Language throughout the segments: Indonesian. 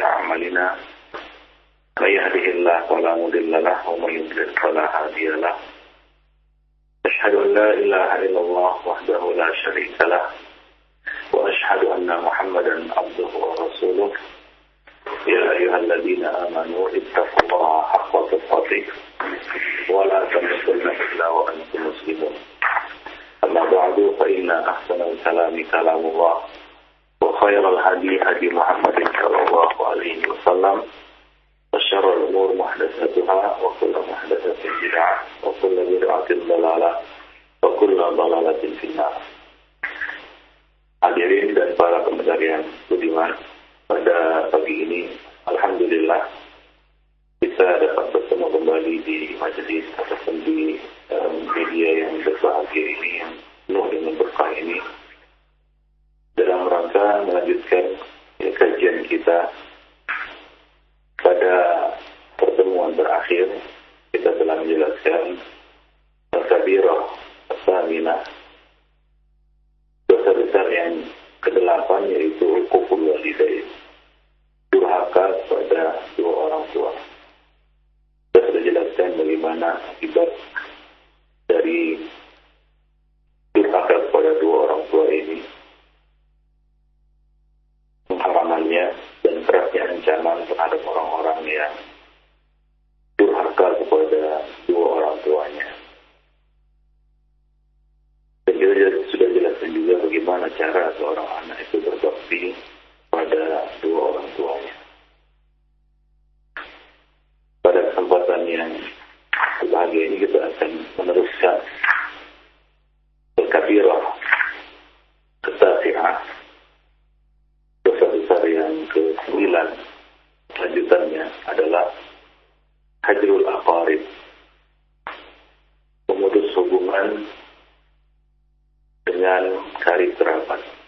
أعمالنا من يهده الله فلا مضل له ومن يضلل فلا هادي له. أشهد أن لا إله إلا الله وحده لا شريك له وأشهد أن محمدا عبده ورسوله. يا أيها الذين آمنوا اتقوا الله حق تقاته ولا تموتن إلا وأنتم مسلمون. أما بعد فإن أحسن الكلام كلام الله. وخير الهدي هدي محمد صلى الله عليه وسلم وشر الأمور محدثاتها وكل محدثة بدعة وكل بدعة ضلالة وكل ضلالة في النار Hadirin dan para pendengar yang budiman, pada pagi ini Alhamdulillah kita dapat bertemu kembali di majelis ataupun di um, media yang berbahagia ini yang penuh dengan berkah ini dalam rangka melanjutkan ya, kajian kita pada pertemuan terakhir kita telah menjelaskan Al-Kabirah As-Saminah. Dosa besar yang kedelapan yaitu kufur walidain durhaka kepada dua orang tua. Kita sudah jelaskan bagaimana akibat dari durhaka kepada dua orang tua ini pengharamannya dan kerasnya ancaman terhadap orang-orang yang durhaka kepada dua orang tuanya. Dan kita sudah jelaskan juga bagaimana cara seorang anak itu berbakti pada dua orang tuanya. Pada kesempatan yang berbahagia ini kita akan meneruskan Al-Kabirah Ketasi'ah dosa besar yang ke-9 lanjutannya adalah hajrul aqarib memutus hubungan dengan karib kerabat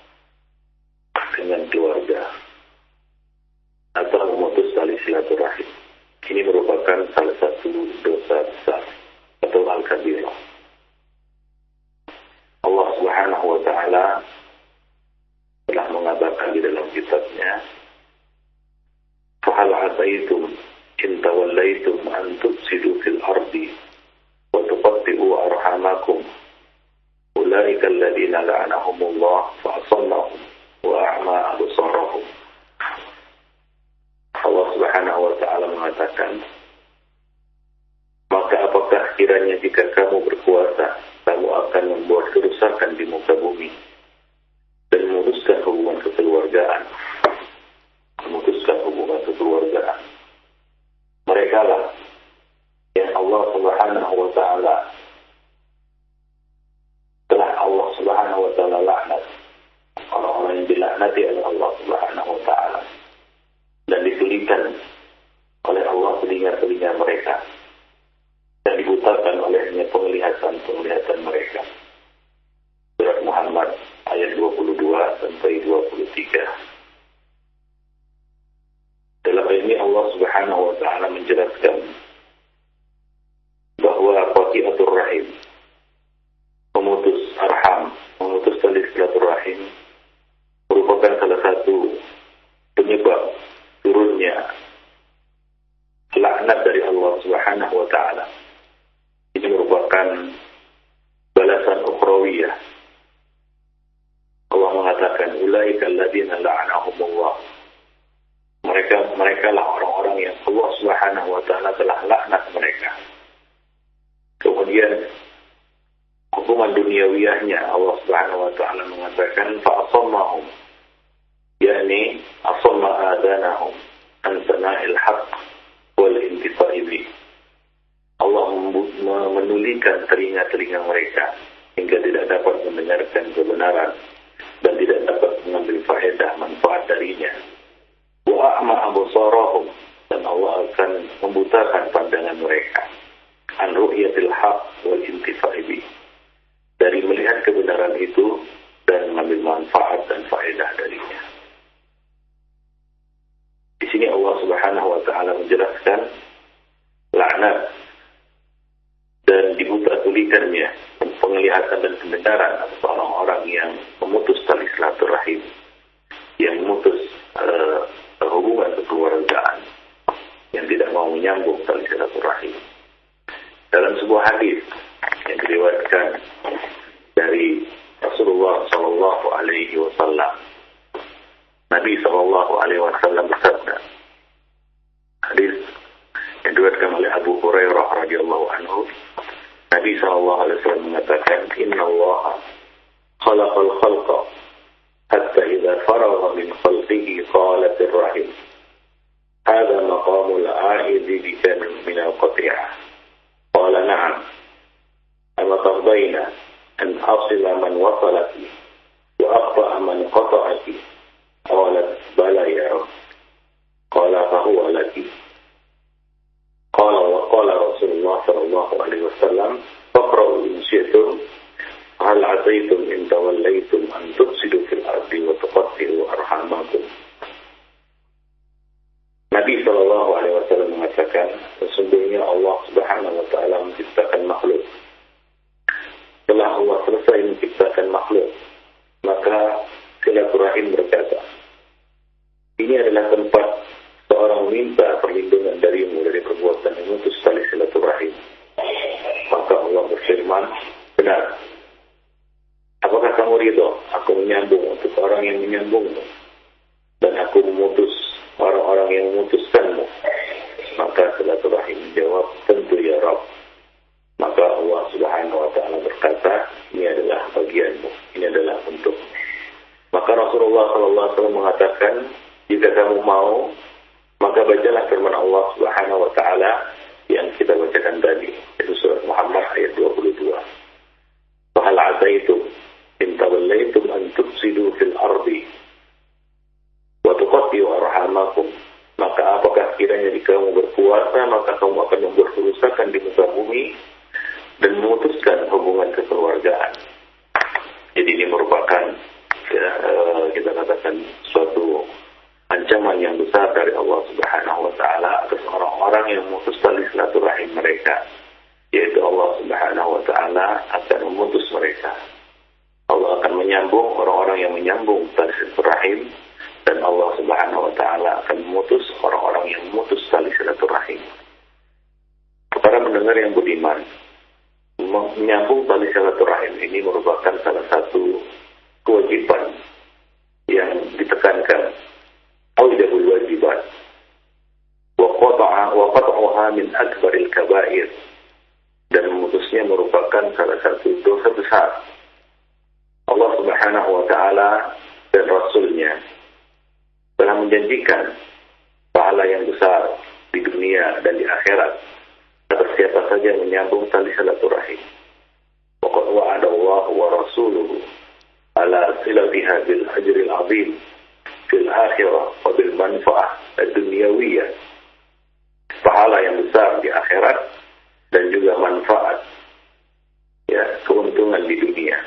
mengatakan ulaika alladziina la'anahumullah. Mereka mereka lah orang-orang yang Allah Subhanahu wa taala telah laknat mereka. Kemudian hubungan duniawiyahnya Allah Subhanahu wa taala mengatakan fa asammahum yakni asamma adanahum an sana'il haqq wal intifa'i bi. Allah menulikan telinga-telinga mereka hingga tidak dapat mendengarkan kebenaran dan tidak manfaat darinya. Wa a'ma absarahum dan Allah akan membutakan pandangan mereka an haq wal intifa'i bi. Dari melihat kebenaran itu dan mengambil manfaat dan faedah darinya. Di sini Allah Subhanahu wa taala menjelaskan laknat dan dibuta tulikannya penglihatan dan pendengaran atas orang-orang yang memutus tali silaturahim yang memutus uh, hubungan kekeluargaan yang tidak mau menyambung tali silaturahim. Dalam sebuah hadis yang diriwayatkan dari Rasulullah Shallallahu Alaihi Wasallam, Nabi Shallallahu Alaihi Wasallam bersabda, hadis yang diriwayatkan oleh Abu Hurairah radhiyallahu anhu, Nabi Shallallahu Alaihi Wasallam mengatakan, Inna Allah خلق الخلق hatta idza faragha min khalqihi qalat ar-rahim هذا مقام العائد بك من القطيعة. قال نعم. أما ترضين أن أصل من وصلك وأقطع من قطعك؟ قالت بلى يا رب. قال فهو لك؟ قال وقال رسول الله صلى الله عليه وسلم فاقرأوا إن شئتم هل عسيتم إن توليتم؟ Allah Subhanahu wa taala dan rasulnya telah menjanjikan pahala yang besar di dunia dan di akhirat atas siapa saja yang menyambung tali silaturahim. Waqad wa'ada Allah wa rasuluhu ala silatiha bil ajril azim fil akhirah wa bil manfaah dunyawiyah. Pahala yang besar di akhirat dan juga manfaat ya keuntungan di dunia,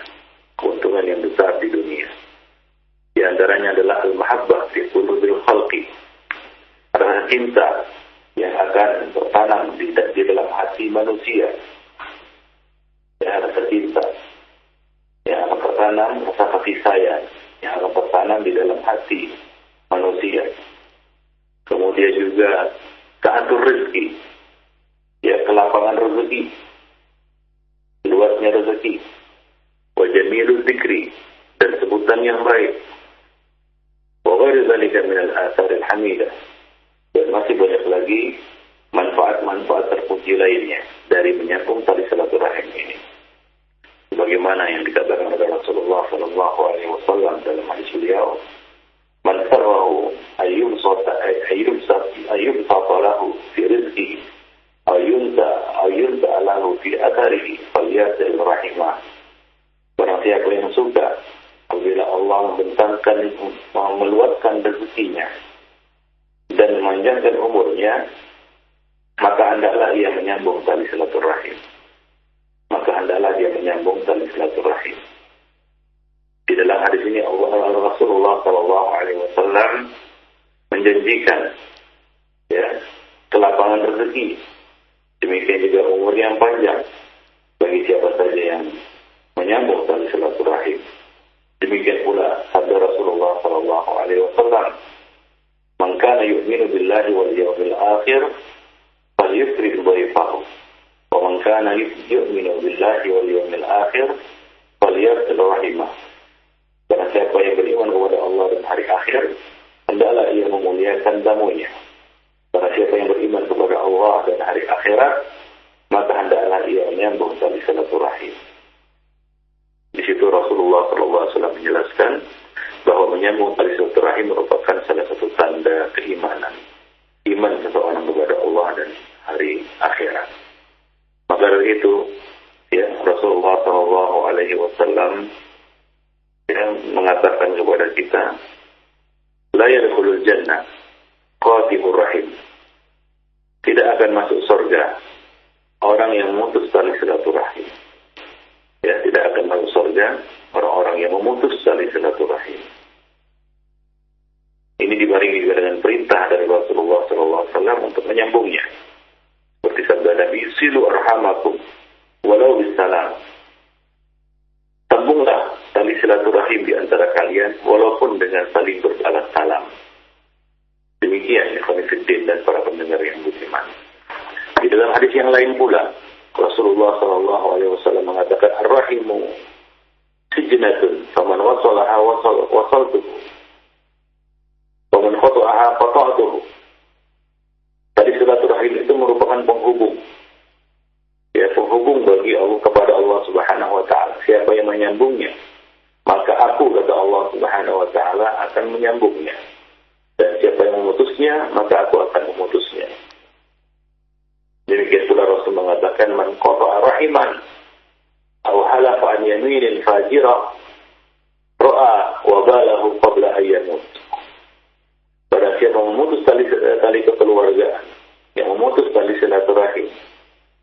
keuntungan yang besar di dunia. Di antaranya adalah al-mahabbah fi qulubil khalqi. Rasa cinta yang akan bertanam di, di dalam hati manusia. Ya, rasa cinta yang akan bertanam rasa kasih sayang yang akan bertanam di dalam hati manusia. Kemudian juga keatur rezeki, ya kelapangan rezeki, luasnya rezeki, jamilul zikri dan sebutan yang baik. Wa ghairu dzalika min al-athar al-hamidah. Dan masih banyak lagi manfaat-manfaat terpuji lainnya dari menyambung tali silaturahim ini. Bagaimana yang dikatakan oleh Rasulullah Shallallahu Alaihi Wasallam dalam hadis beliau, "Man sarahu ayyum sota ayyum sati ayyum satalahu fi rizki ayyunta ayyunta alahu fi atharihi falyasir rahimah." Barang siapa yang suka apabila Allah membentangkan meluaskan rezekinya dan memanjangkan umurnya maka hendaklah ia menyambung tali silaturahim. Maka hendaklah dia menyambung tali silaturahim. Di dalam hadis ini Allah Rasulullah Shallallahu Alaihi Wasallam menjanjikan ya kelapangan rezeki. Demikian juga umur yang panjang bagi siapa saja yang menyambung tali silaturahim Demikian pula sabda Rasulullah sallallahu alaihi wasallam, "Man kana yu'minu billahi wal yawmil akhir falyukrim dhaifahu Wa man kana yu'minu billahi wal yawmil akhir falyasil rahimah. Karena siapa yang beriman kepada Allah dan hari akhir, hendaklah ia memuliakan tamunya. Karena siapa yang beriman kepada Allah dan hari akhirat, maka hendaklah ia menyambung tali silaturahim. Di situ Rasulullah SAW menjelaskan bahwa menyambung tali silaturahim merupakan salah satu tanda keimanan. Iman seseorang kepada Allah dan hari akhirat. Maka dari itu, ya Rasulullah Shallallahu Alaihi Wasallam yang mengatakan kepada kita, la yadkhulul jannah qatibur rahim. Tidak akan masuk surga orang yang memutus tali silaturahim. Ya, tidak akan masuk surga orang-orang yang memutus tali silaturahim. Ini dibarengi juga dengan perintah dari Rasulullah SAW untuk menyambungnya. Seperti sabda Nabi, silu arhamakum walau bisalam. Sambunglah tali silaturahim di antara kalian walaupun dengan saling berbalas salam. Demikian Ikhwanifiddin dan para pendengar yang budiman. Di dalam hadis yang lain pula, Rasulullah SAW mengatakan, Ar-Rahimu sijnatun, faman wasalaha wasal, wasaltuhu. Faman khotu'aha khotu'atuhu. Tadi silaturahim itu merupakan penghubung. Ya, penghubung bagi Allah kepada Allah Subhanahu wa taala. Siapa yang menyambungnya, maka aku kata Allah Subhanahu wa taala akan menyambungnya. Dan siapa yang memutusnya, maka aku akan memutusnya. Demikian pula Rasul mengatakan man aw halafa an yaminin fajira ra'a wa balahu qabla an yamut. Pada siapa memutus tali, tali kekeluargaan, yang memutus tali silaturahim,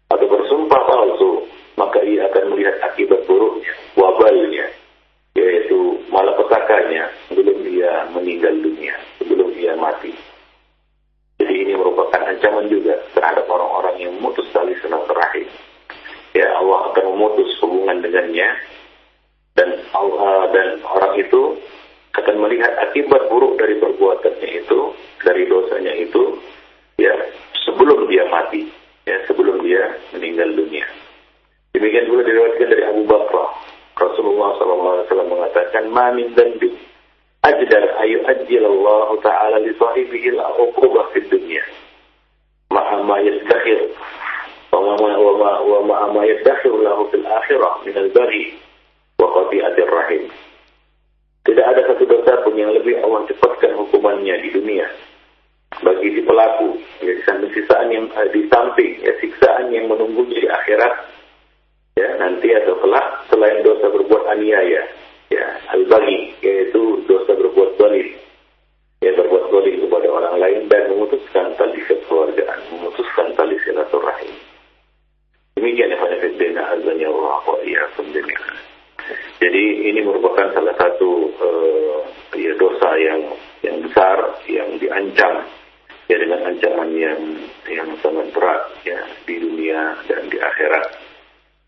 atau bersumpah palsu, maka ia akan melihat akibat buruknya, wabalnya, yaitu malapetakannya sebelum dia meninggal dunia, sebelum dia mati. Jadi ini merupakan ancaman juga terhadap orang-orang yang memutus tali silaturahim. Ya Allah akan memutus hubungan dengannya dan Allah dan orang itu akan melihat akibat buruk dari perbuatannya itu, dari dosanya itu, ya sebelum dia mati, ya sebelum dia meninggal dunia. Demikian pula diriwayatkan dari Abu Bakar. Rasulullah SAW mengatakan, "Ma min dhanbi ajdar ayu ajil Allah Ta'ala li sahibihi al-uqubah fid dunya. Ma'a ma wa ma ma yadakhir lahu fil akhirah min al-baghi wa qati'atir rahim. Tidak ada satu dosa pun yang lebih Allah cepatkan hukumannya di dunia bagi si pelaku ya, di samping siksaan yang eh, di samping ya siksaan yang menunggunya di akhirat ya nanti atau kelak selain dosa berbuat aniaya ya al-bagi yaitu dosa berbuat zalim ya berbuat zalim kepada orang lain dan memutuskan tali kekeluargaan memutuskan tali silaturahim demikian ya pada fitrina azanya Allah jadi ini merupakan salah satu uh, ya dosa yang yang besar yang diancam ya dengan ancaman yang yang sangat berat ya di dunia dan di akhirat.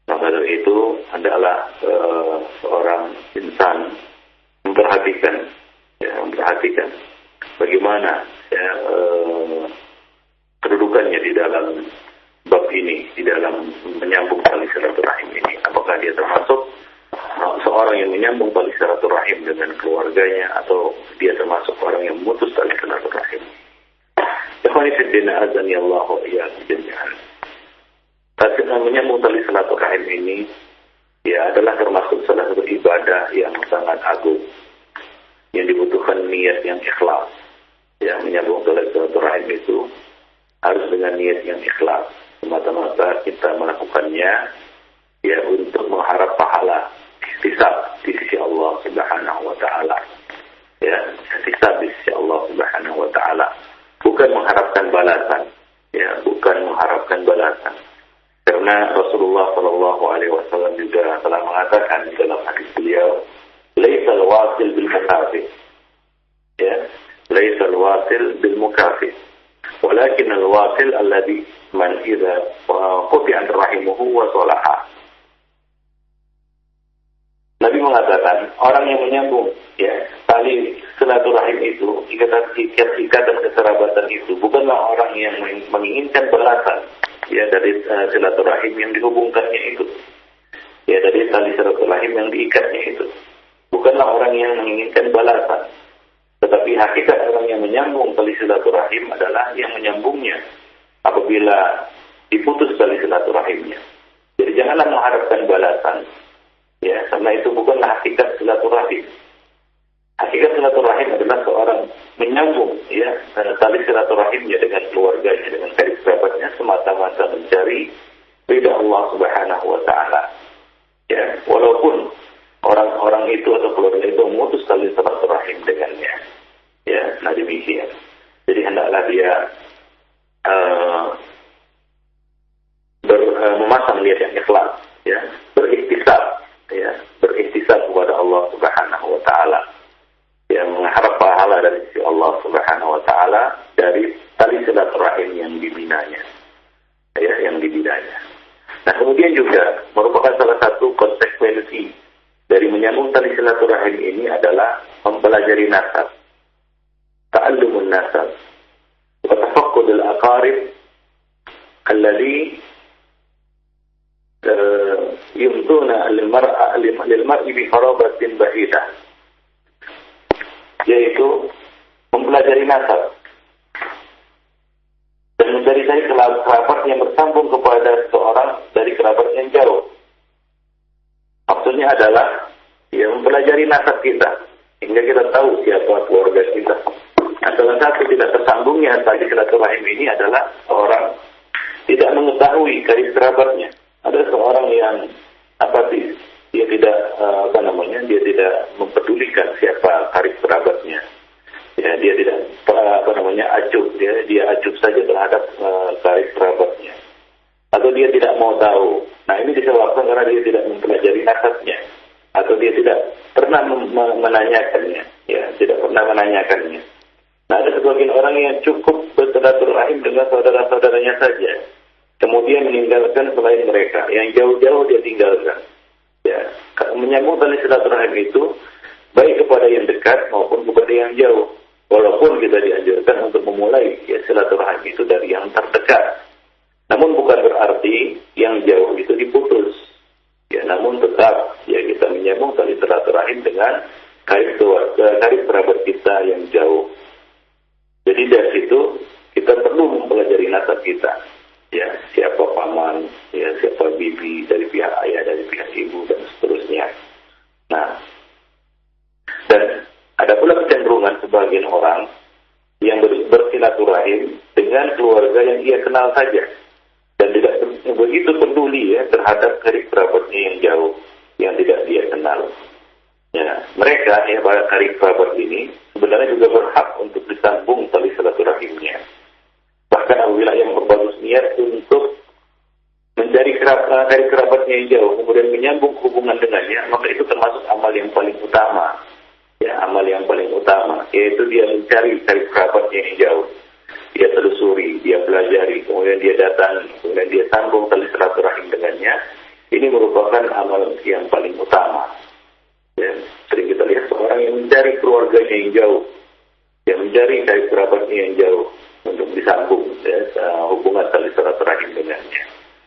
Maka dari itu adalah uh, seorang insan memperhatikan, ya, memperhatikan bagaimana ya, uh, kedudukannya di dalam bab ini, di dalam menyambung tali silaturahim ini. Apakah dia termasuk uh, seorang yang menyambung tali silaturahim dengan keluarganya atau dia termasuk orang yang memutus tali silaturahim? Ikhwanifiddina azani Allah wa iyyakum jami'an. Menyambung tali silaturahim ini ya adalah termasuk salah satu ibadah yang sangat agung yang dibutuhkan niat yang ikhlas. Ya, menyambung tali silaturahim itu harus dengan niat yang ikhlas. Semata-mata kita melakukannya ya untuk mengharap pahala hisab di sisi Allah Subhanahu wa taala. Ya, hisab di sisi Allah Subhanahu wa taala. Bukan mengharapkan balasan, ya, bukan mengharapkan balasan karena Rasulullah Shallallahu Alaihi Wasallam juga telah mengatakan dalam hadis beliau, "Laisal wasil bil mukafir." Ya, "Laisal wasil bil mukafir." Walakin al-wasil alladhi man idza quti'at rahimuhu wa salaha. Nabi mengatakan orang yang menyambung ya tali silaturahim itu ikatan ikatan kekerabatan itu bukanlah orang yang menginginkan balasan ya dari uh, silaturahim yang dihubungkannya itu. Ya dari tali silaturahim yang diikatnya itu. Bukanlah orang yang menginginkan balasan. Tetapi hakikat orang yang menyambung tali silaturahim adalah yang menyambungnya apabila diputus tali silaturahimnya. Jadi janganlah mengharapkan balasan. Ya, karena itu bukanlah hakikat silaturahim. Hakikat silaturahim adalah seorang menyambung ya tali silaturahimnya dengan keluarganya, dengan karib kerabatnya semata-mata mencari ridha Allah Subhanahu wa taala. Ya, walaupun orang-orang itu atau keluarga itu memutus tali silaturahim dengannya. Ya, nah demikian. Jadi hendaklah dia uh, ber, uh, memasang niat yang ikhlas, ya, berikhtisab, ya, berikhtisab kepada Allah Subhanahu wa taala yang mengharap pahala dari sisi Allah Subhanahu wa taala dari tali silaturahim yang dibinanya. Ya, yang dibinanya. Nah, kemudian juga merupakan salah satu konsekuensi dari menyambung tali silaturahim ini adalah mempelajari nasab. Ta'allumun nasab. Wa tafaqqudul aqarib alladhi yumduna lil-mar'a lil-mar'i bi farabatin bahidah yaitu mempelajari nasab dan mencari cari kerabat yang bersambung kepada seseorang dari kerabat yang jauh. Maksudnya adalah ya mempelajari nasab kita hingga kita tahu siapa keluarga kita. Nah, salah satu tidak tersambungnya tadi silaturahim ini adalah seorang tidak mengetahui garis kerabatnya. Ada seorang yang apa sih dia tidak uh, apa namanya dia tidak mempedulikan siapa karib kerabatnya. Ya dia tidak apa namanya acuh dia dia acuh saja terhadap uh, karib kerabatnya. Atau dia tidak mau tahu. Nah ini disebabkan karena dia tidak mempelajari nasabnya. Atau dia tidak pernah menanyakannya. Ya tidak pernah menanyakannya. Nah ada sebagian orang yang cukup bersilaturahim dengan saudara-saudaranya saja. Kemudian meninggalkan selain mereka. Yang jauh-jauh dia tinggalkan. Ya, menyambung tali silaturahim itu baik kepada yang dekat maupun kepada yang jauh. Walaupun kita dianjurkan untuk memulai ya silaturahim itu dari yang terdekat. Namun bukan berarti yang jauh itu diputus. Ya, namun tetap ya kita menyambung tali silaturahim dengan karib karib kerabat kita yang jauh. Jadi dari situ kita perlu mempelajari nasab kita ya siapa paman, ya siapa bibi dari pihak ayah, dari pihak ibu dan seterusnya. Nah, dan ada pula kecenderungan sebagian orang yang bersilaturahim dengan keluarga yang ia kenal saja dan tidak begitu peduli ya terhadap karib kerabatnya yang jauh yang tidak dia kenal. Ya, mereka ya para karib kerabat ini sebenarnya juga berhak untuk disambung tali silaturahimnya bahkan apabila yang berbagus niat untuk mencari kerabat, dari kerabatnya yang jauh, kemudian menyambung hubungan dengannya, maka itu termasuk amal yang paling utama. Ya, amal yang paling utama, yaitu dia mencari dari kerabatnya yang jauh. Dia telusuri, dia pelajari, kemudian dia datang, kemudian dia sambung tali silaturahim dengannya. Ini merupakan amal yang paling utama. Ya, sering kita lihat seorang yang mencari keluarganya yang jauh, yang mencari dari kerabatnya yang jauh, untuk disambung ya, hubungan tali silaturahim dengannya.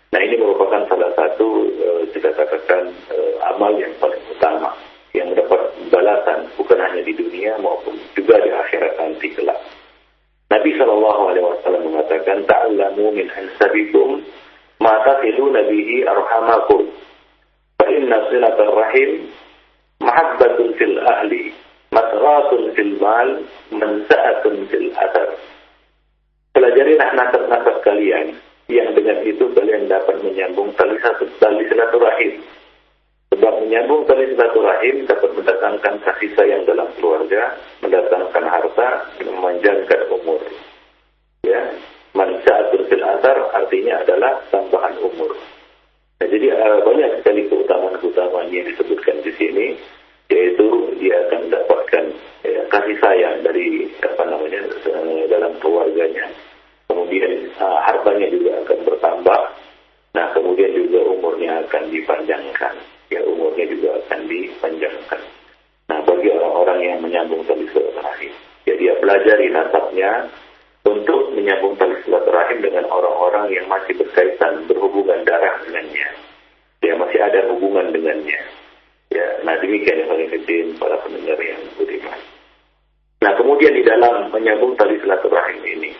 Nah ini merupakan salah satu uh, kita katakan uh, amal yang paling utama yang mendapat balasan bukan hanya di dunia maupun juga di akhirat nanti kelak. Nabi Shallallahu Alaihi Wasallam mengatakan ta'allamu min ansabikum ma taqiluna bihi arhamakum inna silatul rahim mahabbatun fil ahli masratun fil mal mansa'atun fil athar pelajarilah nasab-nasab kalian yang dengan itu kalian dapat menyambung tali silaturahim. Sebab menyambung tali silaturahim dapat mendatangkan kasih sayang dalam keluarga, mendatangkan harta, memanjangkan umur. Ya, mansaatul fil artinya adalah tambahan umur. Nah, jadi uh, banyak sekali keutamaan-keutamaan yang disebutkan di sini, yaitu dia akan mendapatkan ya, kasih sayang dari apa namanya uh, dalam keluarganya kemudian uh, hartanya juga akan bertambah. Nah, kemudian juga umurnya akan dipanjangkan. Ya, umurnya juga akan dipanjangkan. Nah, bagi orang-orang yang menyambung tali silaturahim, ya dia pelajari nasabnya untuk menyambung tali silaturahim dengan orang-orang orang yang masih berkaitan berhubungan darah dengannya. Ya masih ada hubungan dengannya. Ya, nah demikian yang paling para pendengar yang budiman. Nah kemudian di dalam menyambung tali silaturahim ini,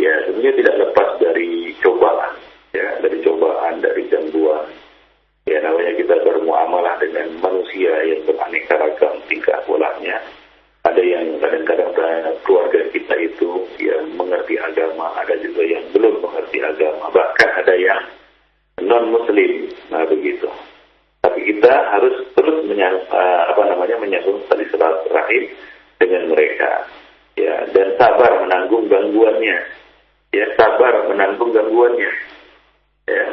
ya sebenarnya tidak lepas dari cobaan, ya dari cobaan, dari gangguan. Ya namanya kita bermuamalah dengan manusia yang beraneka ragam tingkah polanya ada yang kadang-kadang keluarga kita itu yang mengerti agama, ada juga yang belum mengerti agama, bahkan ada yang non muslim, nah begitu. Tapi kita harus terus menyang, uh, apa namanya menyambung tali rahim dengan mereka, ya dan sabar menanggung gangguannya, ya sabar menanggung gangguannya, ya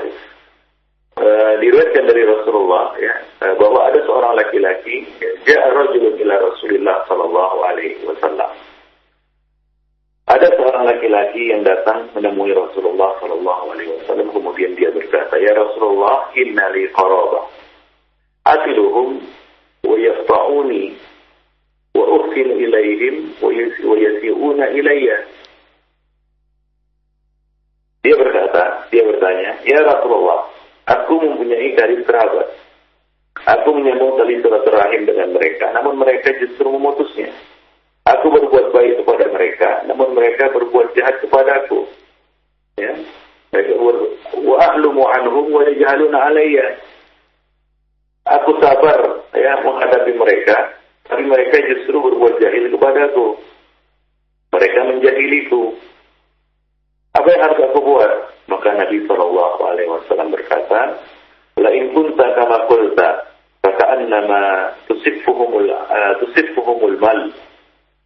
uh, diriwayatkan dari Rasulullah ya uh, bahwa ada seorang laki-laki dia rajulun ila Rasulillah sallallahu alaihi wasallam. Ada seorang laki-laki yang datang menemui Rasulullah sallallahu alaihi wasallam kemudian dia berkata, "Ya Rasulullah, inna li qaraba. Atiluhum wa yaqta'uni wa uhsinu ilaihim wa yasi'una ilayya." Dia berkata, dia bertanya, "Ya Rasulullah, Aku mempunyai garis kerabat. Aku menyambung tali silaturahim dengan mereka, namun mereka justru memutusnya. Aku berbuat baik kepada mereka, namun mereka berbuat jahat kepada aku. Ya. Mereka ber wa ahlumu anhum wa yajhaluna alayya. Aku sabar ya menghadapi mereka, tapi mereka justru berbuat jahil kepadaku. Mereka menjahiliku. Apa yang harus aku buat? Maka Nabi Shallallahu Alaihi Wasallam berkata, La in kunta kama faka'annama tusifuhumul uh, tusifuhumul mal,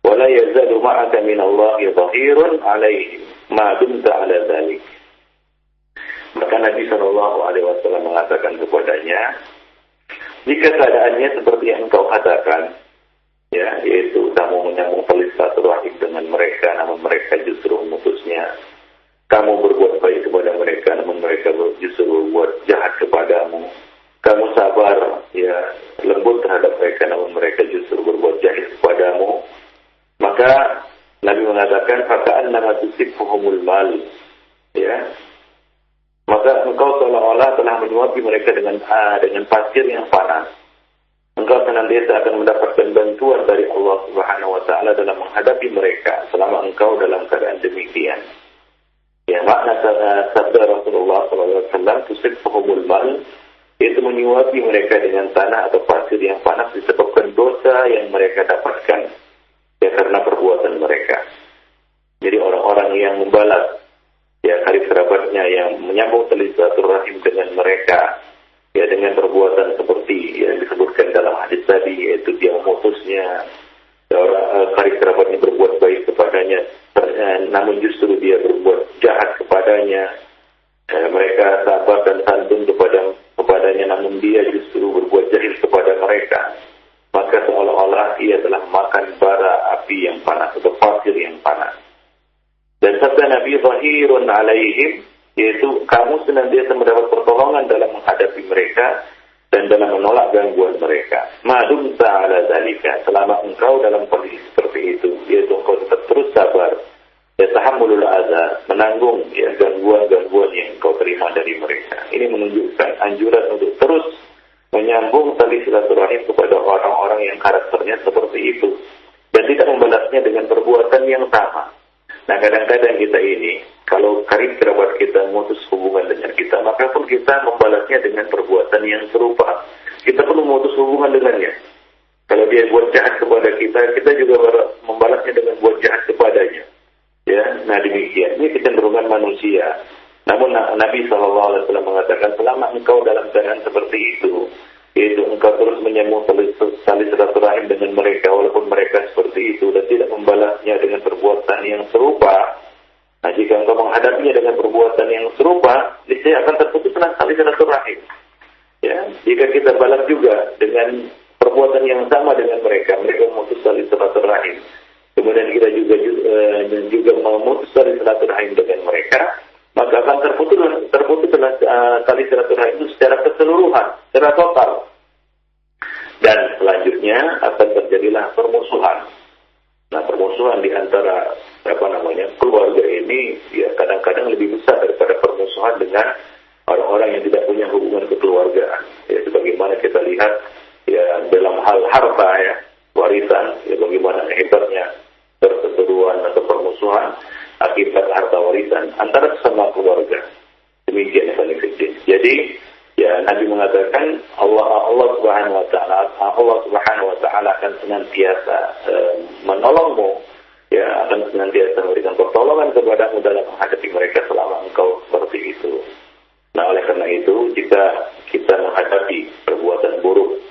la yazalu ma'aka min Allah dhahirun alaihi ma dumta ala dhalik. Maka Nabi Shallallahu Alaihi Wasallam mengatakan kepadanya, jika keadaannya seperti yang engkau katakan, ya, yaitu kamu menyambung tali silaturahim dengan mereka, namun mereka justru memutusnya, kamu berbuat baik kepada mereka, namun mereka justru berbuat jahat kepadamu. Kamu sabar, ya, lembut terhadap mereka, namun mereka justru berbuat jahat kepadamu. Maka Nabi mengatakan, "Fakaan nama tusifuhumul mal." Ya. Maka engkau seolah-olah telah menyuapi mereka dengan ah, dengan pasir yang panas. Engkau senantiasa akan mendapatkan bantuan dari Allah Subhanahu wa taala dalam menghadapi mereka selama engkau dalam keadaan demikian. Ya, makna sabda Rasulullah SAW tusibhumul mal itu menyuapi mereka dengan tanah atau pasir yang panas disebabkan dosa yang mereka dapatkan ya karena perbuatan mereka. Jadi orang-orang yang membalas ya karib kerabatnya yang menyambung tali rahim dengan mereka ya dengan perbuatan seperti yang disebutkan dalam hadis tadi yaitu dia memutusnya ya, orang uh, karib kerabatnya berbuat baik kepadanya Eh, namun justru dia berbuat jahat kepadanya. Eh, mereka sabar dan santun kepada kepadanya, namun dia justru berbuat jahil kepada mereka. Maka seolah-olah ia telah makan bara api yang panas atau pasir yang panas. Dan sabda Nabi Zahirun alaihim, yaitu kamu senantiasa mendapat pertolongan dalam menghadapi mereka dan dalam menolak gangguan mereka. Madum ta'ala dalika, selama engkau dalam kondisi seperti itu, yaitu engkau tetap terus sabar, ya tahammulul adza, menanggung ya gangguan-gangguan yang kau terima dari mereka. Ini menunjukkan anjuran untuk terus menyambung tali silaturahim kepada orang-orang yang karakternya seperti itu dan tidak membalasnya dengan perbuatan yang sama. Nah kadang-kadang kita ini kalau karib kerabat kita memutus hubungan dengan kita maka pun kita membalasnya dengan perbuatan yang serupa. Kita perlu memutus hubungan dengannya. Kalau dia buat jahat kepada kita, kita juga membalasnya dengan buat jahat kepadanya. Ya, nah demikian. Ini kecenderungan manusia. Namun Nabi SAW mengatakan selama engkau dalam keadaan seperti itu, yaitu engkau terus menyambung tali silaturahim dengan mereka walaupun mereka seperti itu dan tidak membalasnya dengan perbuatan yang serupa. Nah, jika engkau menghadapinya dengan perbuatan yang serupa, niscaya akan terputuslah tali silaturahim. Ya, jika kita balas juga dengan perbuatan yang sama dengan mereka, mereka memutus tali silaturahim kemudian kita juga uh, juga memutus tali silaturahim dengan mereka, maka akan terputus terputus uh, tali silaturahim itu secara keseluruhan, secara total. Dan selanjutnya akan terjadilah permusuhan. Nah permusuhan di antara apa namanya keluarga ini ya kadang-kadang lebih besar daripada permusuhan dengan orang-orang yang tidak punya hubungan kekeluargaan. Ya sebagaimana kita lihat ya dalam hal harta ya warisan ya bagaimana hebatnya perseteruan atau permusuhan akibat harta warisan antara sesama keluarga. Demikian Fanifidin. Jadi ya Nabi mengatakan Allah Allah Subhanahu wa taala Allah Subhanahu wa taala akan senantiasa e, menolongmu ya akan senantiasa memberikan pertolongan kepadamu dalam menghadapi mereka selama engkau seperti itu. Nah oleh karena itu jika kita menghadapi perbuatan buruk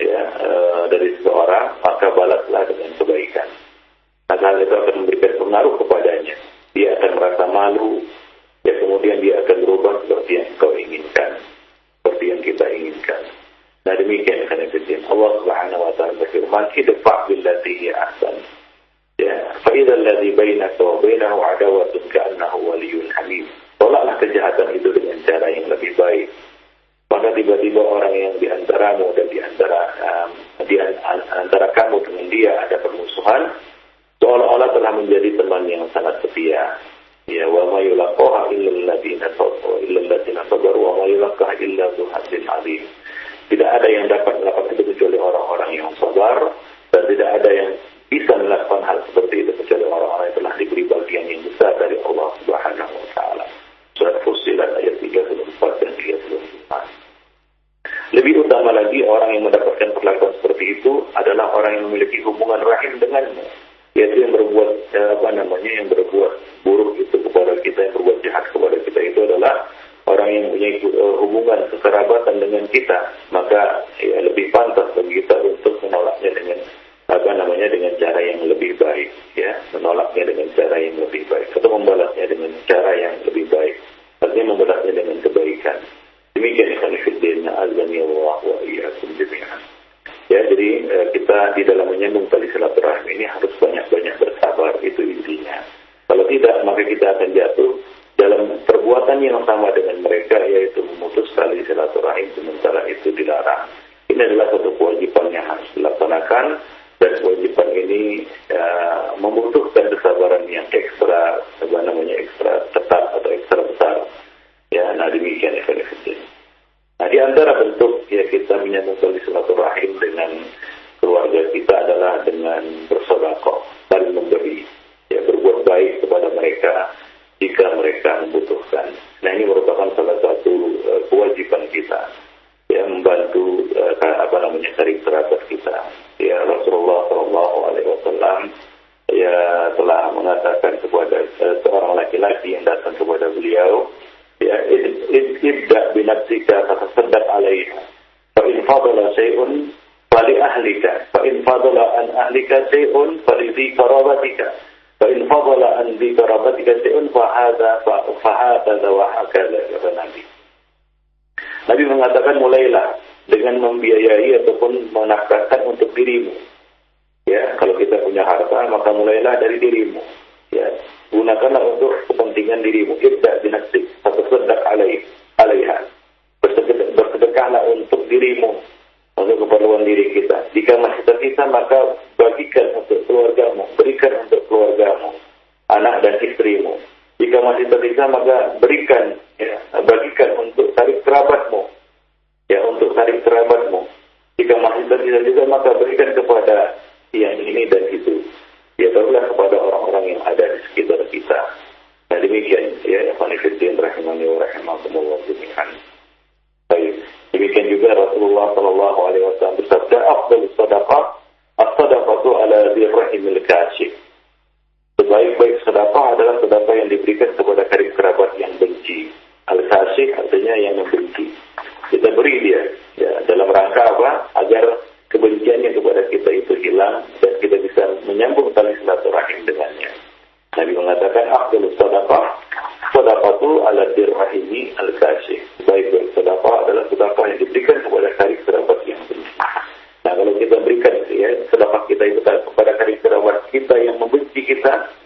ya e, dari seseorang maka balaslah dengan kebaikan. Maka itu akan memberikan pengaruh kepadanya. Dia akan merasa malu, Subhanahu wa taala berfirman, "Idfa' billati hi ahsan." Ya, fa idza alladhi bainaka wa bainahu adawat and that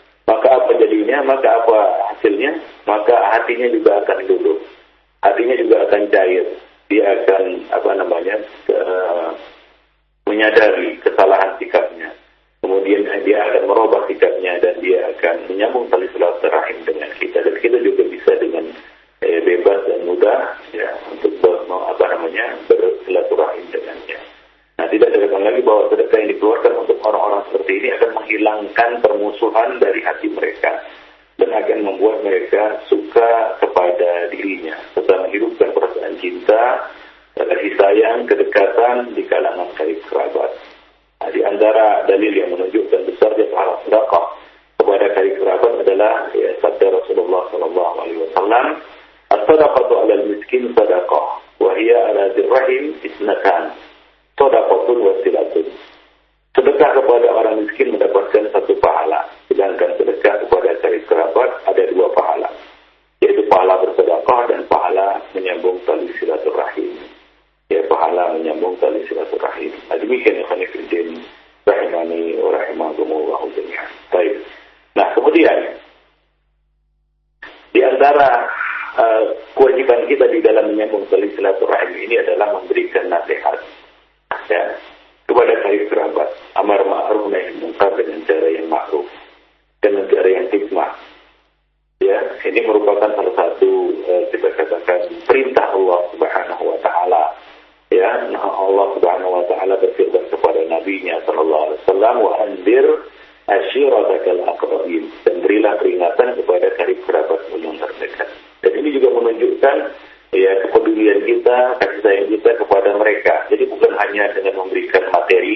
kita, kasih sayang kita kepada mereka. Jadi bukan hanya dengan memberikan materi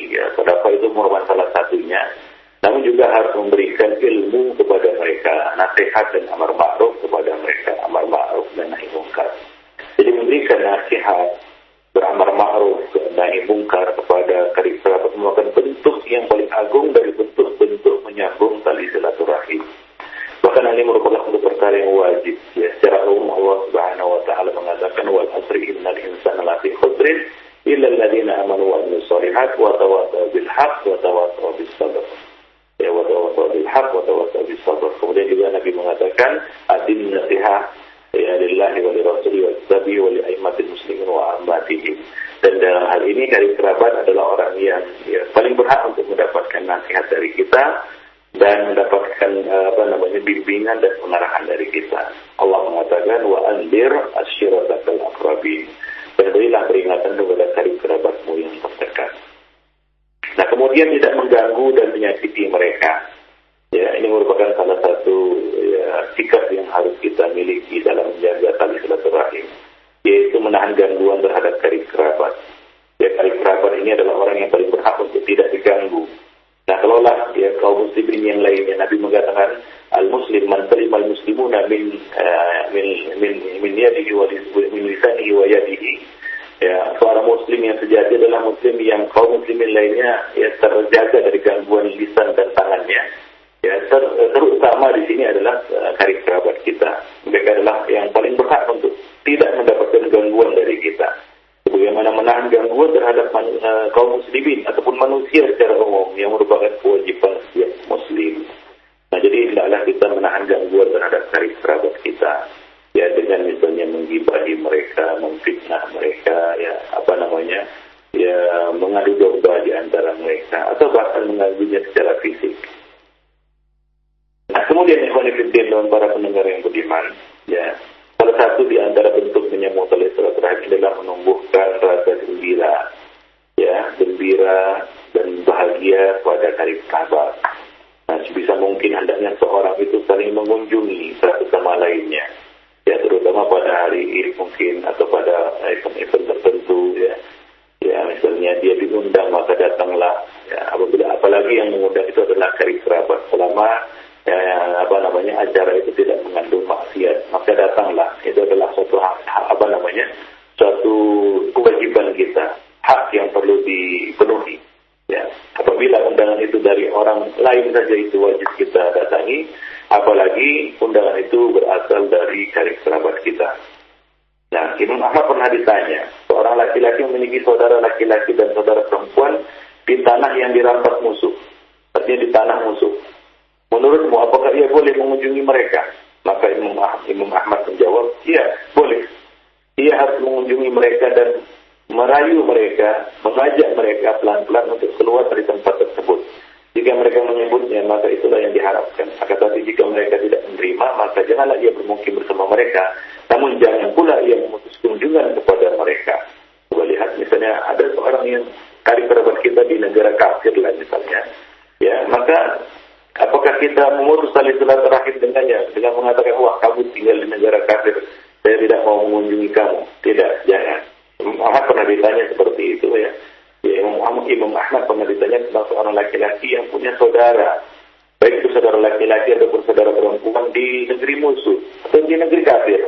kafir.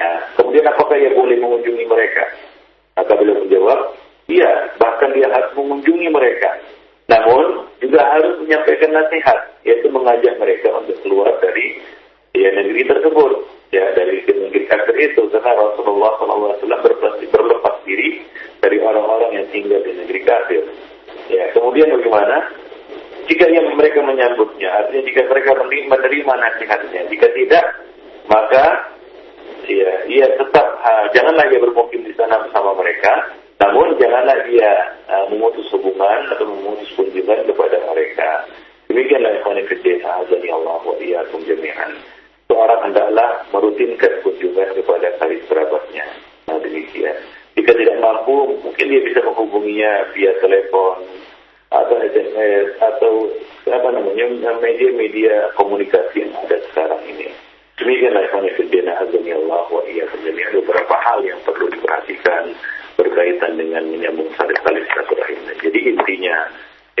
Ya, kemudian apakah ia boleh mengunjungi mereka? Maka beliau menjawab, iya, bahkan dia harus mengunjungi mereka. Namun juga harus menyampaikan nasihat, yaitu mengajak mereka untuk keluar dari ya, negeri tersebut, ya dari negeri kafir itu, karena Rasulullah SAW berlepas, berlepas diri dari orang-orang yang tinggal di negeri kafir. Ya, kemudian bagaimana? Jika yang mereka menyambutnya, artinya jika mereka menerima nasihatnya, jika tidak, maka ya, ia tetap uh, janganlah ia bermukim di sana bersama mereka, namun janganlah dia uh, memutus hubungan atau memutus kunjungan kepada mereka. Demikianlah fillah azani Allah wa iyyakum jami'an. Seorang hendaklah merutinkan kunjungan kepada kali kerabatnya. Nah demikian. Jika tidak mampu, mungkin dia bisa menghubunginya via telepon atau SMS atau apa namanya media-media komunikasi yang ada sekarang ini. Demikianlah ikhwan fillah azani Allah wa iyyakum jami'an beberapa hal yang perlu diperhatikan berkaitan dengan menyambung tali silaturahim. Jadi intinya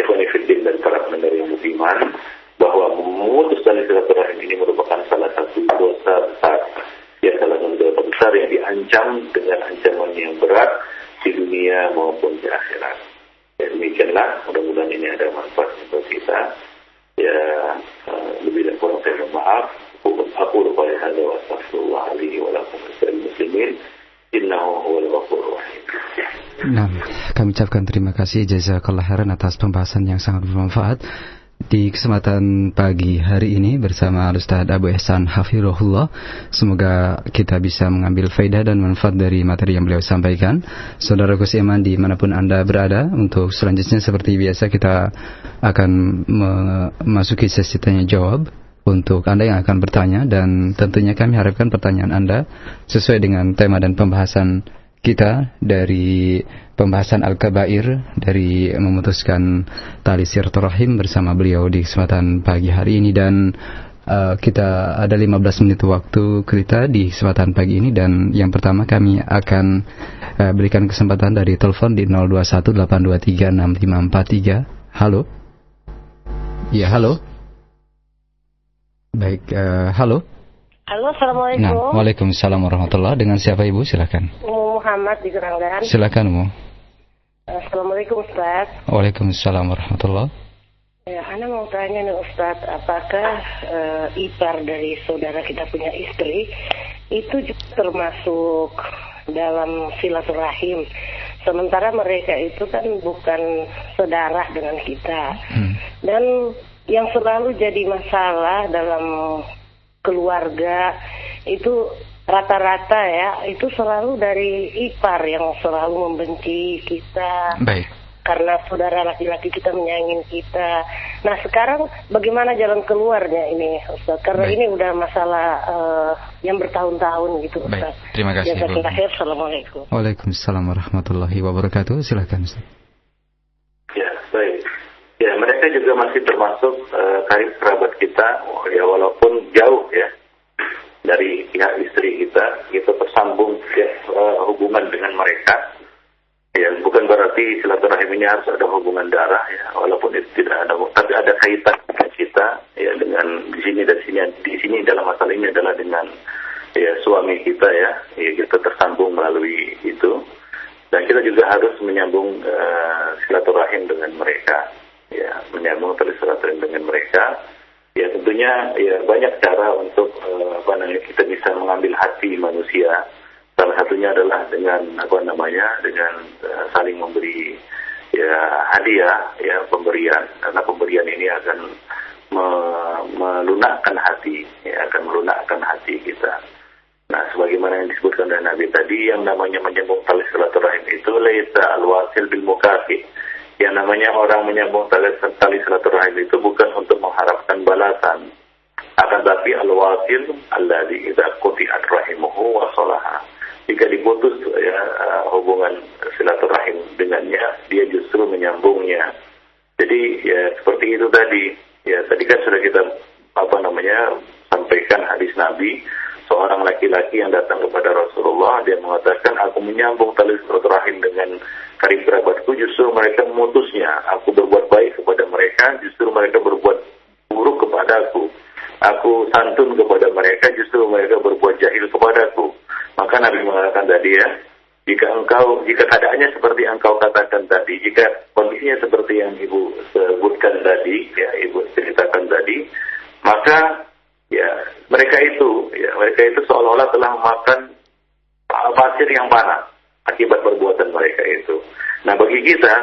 ikhwan fillah dan para pendengar yang beriman bahwa memutus tali silaturahim ini merupakan salah satu dosa besar ya salah satu dosa besar yang diancam dengan ancaman yang berat di dunia maupun di akhirat. Ya, demikianlah mudah-mudahan ini ada manfaat untuk kita. Ya uh, lebih dan kurang saya mohon maaf. Alihi wa lakum muslimin. Innahu huwal ghafurur rahim. Nah, kami ucapkan terima kasih jazakallah khairan atas pembahasan yang sangat bermanfaat di kesempatan pagi hari ini bersama Ustaz Abu Ihsan Hafirullah. Semoga kita bisa mengambil faedah dan manfaat dari materi yang beliau sampaikan. Saudara Gus Iman di mana pun Anda berada, untuk selanjutnya seperti biasa kita akan memasuki sesi tanya jawab untuk Anda yang akan bertanya dan tentunya kami harapkan pertanyaan Anda sesuai dengan tema dan pembahasan kita dari pembahasan Al-Kabair dari memutuskan tali silaturahim bersama beliau di kesempatan pagi hari ini dan uh, kita ada 15 menit waktu kita di kesempatan pagi ini dan yang pertama kami akan uh, berikan kesempatan dari telepon di 0218236543. Halo. Ya, halo. Baik, uh, halo. Halo, Assalamualaikum. Nah, Waalaikumsalam warahmatullahi Dengan siapa Ibu? Silakan. Umu Muhammad di Geranggan. Silakan, Umu. Assalamualaikum, Ustaz. Waalaikumsalam warahmatullahi Ya, Ana mau tanya nih Ustaz, apakah uh, ipar dari saudara kita punya istri itu juga termasuk dalam silaturahim? Sementara mereka itu kan bukan saudara dengan kita. Hmm. Dan yang selalu jadi masalah dalam keluarga itu rata-rata ya itu selalu dari ipar yang selalu membenci kita. Baik. Karena saudara laki-laki kita menyayangin kita. Nah sekarang bagaimana jalan keluarnya ini Ustaz? Karena Baik. ini udah masalah uh, yang bertahun-tahun gitu Ustaz. Baik. Terima kasih. Jazakallah Assalamualaikum. Waalaikumsalam warahmatullahi wabarakatuh. Silakan Ustaz. Ya, baik. Ya, mereka juga masih termasuk uh, kerabat kita, ya walaupun jauh ya dari pihak istri kita, kita tersambung ya, uh, hubungan dengan mereka. Ya, bukan berarti silaturahim ini harus ada hubungan darah ya, walaupun itu tidak ada, tapi ada kaitan kita ya dengan di sini dan sini di sini dalam masalah ini adalah dengan ya suami kita ya, ya kita tersambung melalui itu. Dan kita juga harus menyambung uh, silaturahim dengan mereka ya menyambung tali silaturahim dengan mereka. Ya tentunya ya banyak cara untuk uh, apa namanya kita bisa mengambil hati manusia. Salah satunya adalah dengan apa namanya dengan uh, saling memberi ya hadiah ya pemberian. Karena pemberian ini akan me melunakkan hati ya akan melunakkan hati kita. Nah, sebagaimana yang disebutkan oleh Nabi tadi, yang namanya menyambung tali silaturahim itu laisa al-wasil bil mukafi yang namanya orang menyambung tali, tali silaturahim itu bukan untuk mengharapkan balasan. Akan tapi al-wasil alladhi idza quti'at rahimuhu wa salaha. Jika diputus ya hubungan silaturahim dengannya, dia justru menyambungnya. Jadi ya seperti itu tadi. Ya tadi kan sudah kita apa namanya sampaikan Nabi seorang laki-laki yang datang kepada Rasulullah dia mengatakan aku menyambung tali silaturahim dengan karib kerabatku justru mereka memutusnya. Aku berbuat baik kepada mereka justru mereka berbuat buruk kepadaku aku. Santun kepada mereka justru mereka berbuat jahil kepadaku maka Nabi mengatakan tadi ya jika engkau jika keadaannya seperti engkau katakan tadi jika kondisinya seperti yang ibu sebutkan tadi ya ibu ceritakan tadi maka ya mereka itu ya mereka itu seolah-olah telah makan pasir yang panas akibat perbuatan mereka itu. Nah bagi kita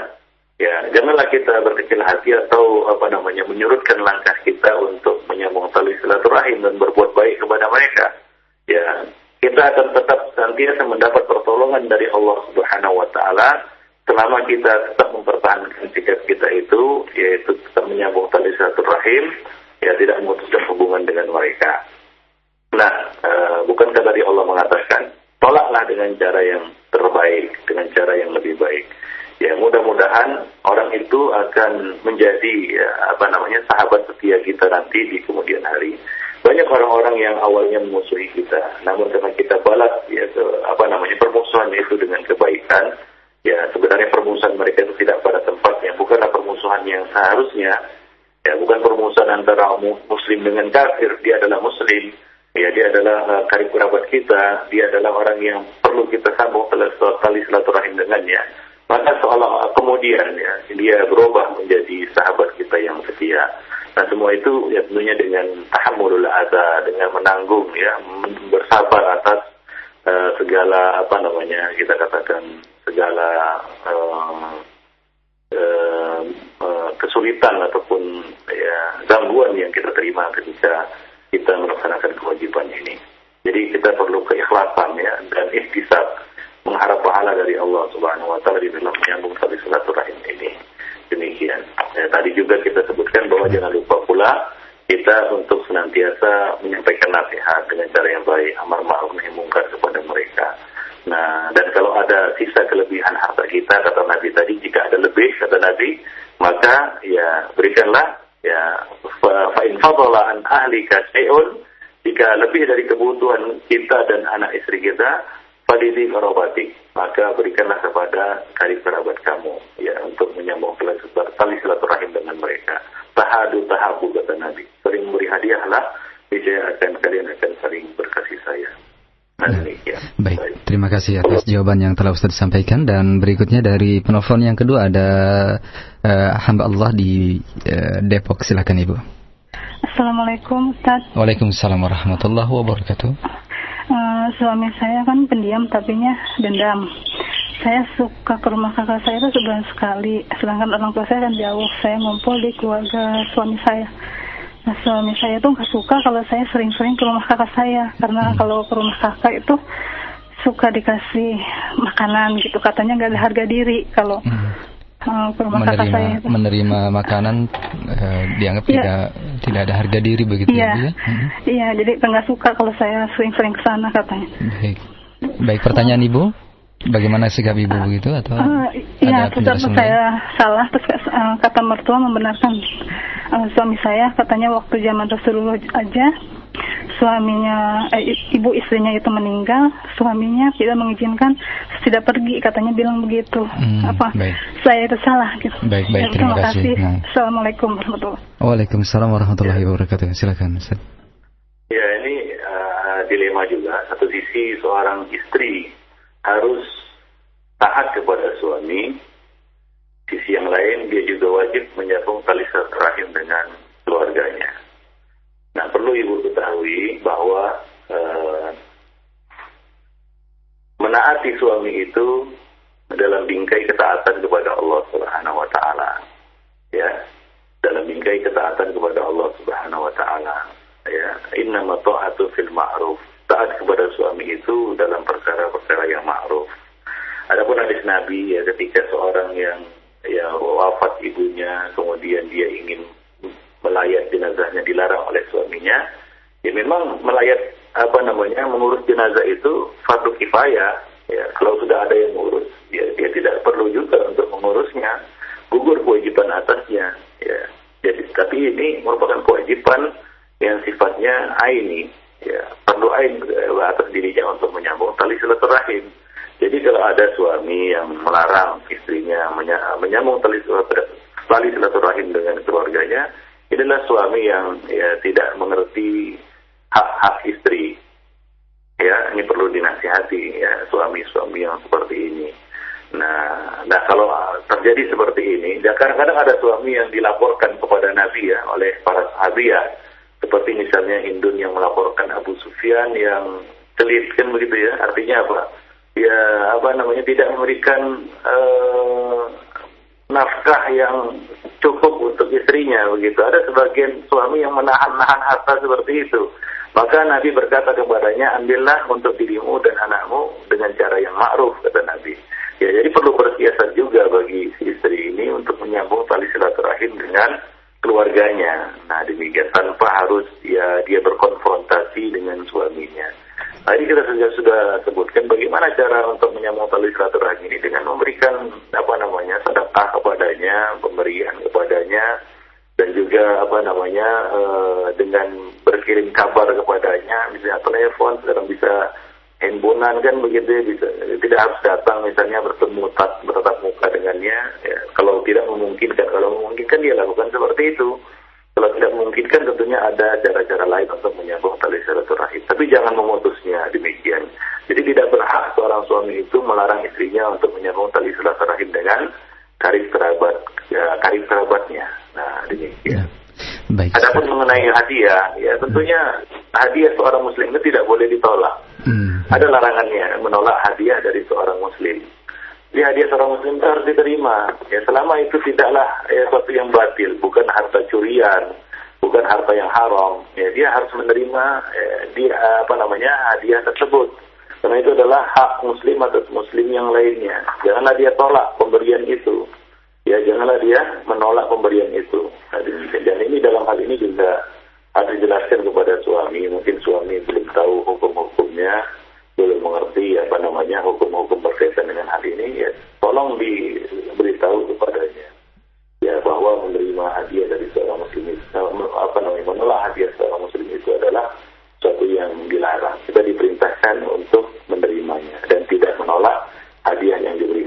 ya janganlah kita berkecil hati atau apa namanya menyurutkan langkah kita untuk menyambung tali silaturahim dan berbuat baik kepada mereka. Ya kita akan tetap senantiasa mendapat pertolongan dari Allah Subhanahu wa taala selama kita tetap mempertahankan sikap kita itu yaitu tetap menyambung tali silaturahim ya tidak memutuskan hubungan dengan mereka. Nah, e, bukankah tadi Allah mengatakan tolaklah dengan cara yang terbaik, dengan cara yang lebih baik. Ya, mudah-mudahan orang itu akan menjadi ya, apa namanya sahabat setia kita nanti di kemudian hari. Banyak orang-orang yang awalnya memusuhi kita, namun karena kita balas ya ke, apa namanya permusuhan itu dengan kebaikan, ya sebenarnya permusuhan mereka itu tidak pada tempatnya, bukanlah permusuhan yang seharusnya ya bukan permusuhan antara muslim dengan kafir. Dia adalah muslim. Ya dia adalah uh, karib kerabat kita. Dia adalah orang yang perlu kita sambung tali silaturahim dengannya. Maka seolah kemudian ya dia berubah menjadi sahabat kita yang setia. Nah semua itu ya tentunya dengan tahammulul adza dengan menanggung ya bersabar atas uh, segala apa namanya kita katakan segala uh, uh, uh, kesulitan ataupun ya gangguan yang kita terima ketika kita melaksanakan kewajiban ini. Jadi kita perlu keikhlasan ya dan ikhtisab mengharap pahala dari Allah Subhanahu wa taala di dalam menyambung tali silaturahim ini. Demikian. Ya, tadi juga kita sebutkan bahwa jangan lupa pula kita untuk senantiasa menyampaikan nasihat dengan cara yang baik, amar ma'ruf nahi mungkar kepada mereka. Nah, dan kalau ada sisa kelebihan harta kita, kata Nabi tadi, jika ada lebih, kata Nabi, maka ya berikanlah ya fa in fadala an syai'un jika lebih dari kebutuhan kita dan anak istri kita fadili karobati maka berikanlah kepada karib kerabat kamu ya untuk menyambung tali silaturahim dengan mereka tahadu tahabu kata Nabi sering memberi hadiahlah niscaya akan kalian akan saling berkasih sayang. Baik. Baik, terima kasih atas jawaban yang telah Ustaz sampaikan dan berikutnya dari penelpon yang kedua ada uh, hamba Allah di uh, Depok. Silakan Ibu. Assalamualaikum Ustaz. Waalaikumsalam warahmatullahi wabarakatuh. Uh, suami saya kan pendiam tapi nya dendam. Saya suka ke rumah kakak saya itu sebulan sekali, sedangkan orang tua saya kan jauh. Saya ngumpul di keluarga suami saya Nah, suami saya tuh nggak suka kalau saya sering-sering ke rumah kakak saya karena hmm. kalau ke rumah kakak itu suka dikasih makanan gitu katanya nggak ada harga diri kalau hmm. uh, ke rumah menerima, kakak saya itu. menerima makanan uh, dianggap ya. tidak tidak ada harga diri begitu ya, ya hmm. iya jadi nggak suka kalau saya sering-sering ke sana katanya baik baik pertanyaan ibu Bagaimana sikap ibu begitu atau uh, iya, ada saya salah terus uh, kata mertua membenarkan. Uh, suami saya katanya waktu zaman Rasulullah aja suaminya eh, ibu istrinya itu meninggal suaminya tidak mengizinkan tidak pergi katanya bilang begitu. Hmm, apa? baik. saya itu salah gitu. Baik baik ya, terima, terima kasih, kasih. Nah. assalamualaikum warahmatullahi Waalaikumsalam warahmatullahi wabarakatuh. Silakan Ustaz. Ya ini uh, dilema juga. Satu sisi seorang istri harus taat kepada suami. Sisi yang lain dia juga wajib menyambung tali rahim dengan keluarganya. Nah perlu ibu ketahui bahwa uh, menaati suami itu dalam bingkai ketaatan kepada Allah Subhanahu wa taala. Ya. Dalam bingkai ketaatan kepada Allah Subhanahu wa taala. Ya, inna ta'atu fil ma'ruf taat kepada suami itu dalam perkara-perkara yang ma'ruf. Adapun hadis Nabi ya ketika seorang yang ya wafat ibunya kemudian dia ingin melayat jenazahnya dilarang oleh suaminya, ya memang melayat apa namanya mengurus jenazah itu fardu kifayah. Ya kalau sudah ada yang mengurus, ya dia tidak perlu juga untuk mengurusnya, gugur kewajiban atasnya. Ya jadi tapi ini merupakan kewajiban yang sifatnya aini. Ya fardu ain atas dirinya untuk menyambung tali silaturahim. Jadi kalau ada suami yang melarang istrinya menyambung tali tali silaturahim dengan keluarganya, inilah suami yang ya, tidak mengerti hak-hak istri. Ya, ini perlu dinasihati ya suami-suami yang seperti ini. Nah, nah kalau terjadi seperti ini, ya kadang-kadang ada suami yang dilaporkan kepada Nabi ya oleh para sahabat, seperti misalnya Hindun yang melaporkan Abu Sufyan yang celit kan begitu ya, artinya apa? Ya apa namanya tidak memberikan uh, nafkah yang cukup untuk istrinya begitu. Ada sebagian suami yang menahan-nahan harta seperti itu. Maka Nabi berkata kepadanya, ambillah untuk dirimu dan anakmu dengan cara yang ma'ruf, kata Nabi. Ya, jadi perlu bersiasat juga bagi si istri ini untuk menyambung tali silaturahim dengan keluarganya. Nah, demikian tanpa harus ya dia berkonfrontasi dengan suaminya. Tadi kita sudah sudah sebutkan bagaimana cara untuk menyambung tali silaturahim ini dengan memberikan apa namanya sedekah kepadanya, pemberian kepadanya, dan juga apa namanya uh, dengan berkirim kabar kepadanya, misalnya telepon, sekarang bisa handphonean kan begitu ya, bisa, tidak harus datang misalnya bertemu tat, bertatap muka dengannya ya, kalau tidak memungkinkan kalau memungkinkan dia lakukan seperti itu. Kalau tidak memungkinkan tentunya ada cara-cara lain untuk menyambung tali silaturahim. Tapi jangan memutusnya demikian. Jadi tidak berhak seorang suami itu melarang istrinya untuk menyambung tali silaturahim dengan karib kerabat ya, karib kerabatnya. Nah demikian. Ya. Baik. Adapun mengenai hadiah, ya tentunya hadiah seorang muslim itu tidak boleh ditolak. Hmm. Ada larangannya menolak hadiah dari seorang muslim. Jadi hadiah seorang muslim itu harus diterima. Ya selama itu tidaklah ya, sesuatu yang batil, bukan harta curian, bukan harta yang haram. Ya dia harus menerima ya, dia apa namanya hadiah tersebut. Karena itu adalah hak muslim atas muslim yang lainnya. Janganlah dia tolak pemberian itu janganlah dia menolak pemberian itu. Dan ini dalam hal ini juga harus dijelaskan kepada suami. Mungkin suami belum tahu hukum-hukumnya, belum mengerti apa namanya hukum-hukum berkaitan dengan hal ini. Ya, tolong diberitahu kepadanya ya bahwa menerima hadiah dari seorang muslim itu, apa namanya menolak hadiah seorang muslim itu adalah suatu yang dilarang. Kita diperintahkan untuk menerimanya dan tidak menolak hadiah yang diberikan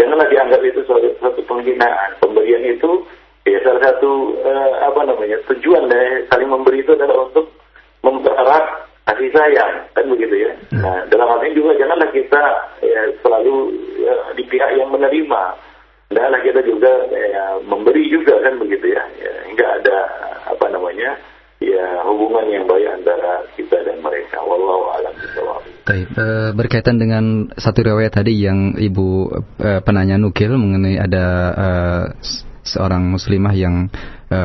janganlah dianggap itu suatu, suatu penghinaan. Pemberian itu ya salah satu uh, apa namanya tujuan dari saling memberi itu adalah untuk mempererat kasih sayang kan begitu ya. Hmm. Nah dalam hal ini juga janganlah kita ya, selalu ya, di pihak yang menerima. Hendaklah kita juga ya, memberi juga kan begitu ya. ya hingga ada apa namanya ya hubungan yang baik antara kita dan mereka. Wallahu a'lam Baik, e, berkaitan dengan satu riwayat tadi yang ibu e, penanya nukil mengenai ada e, seorang muslimah yang e,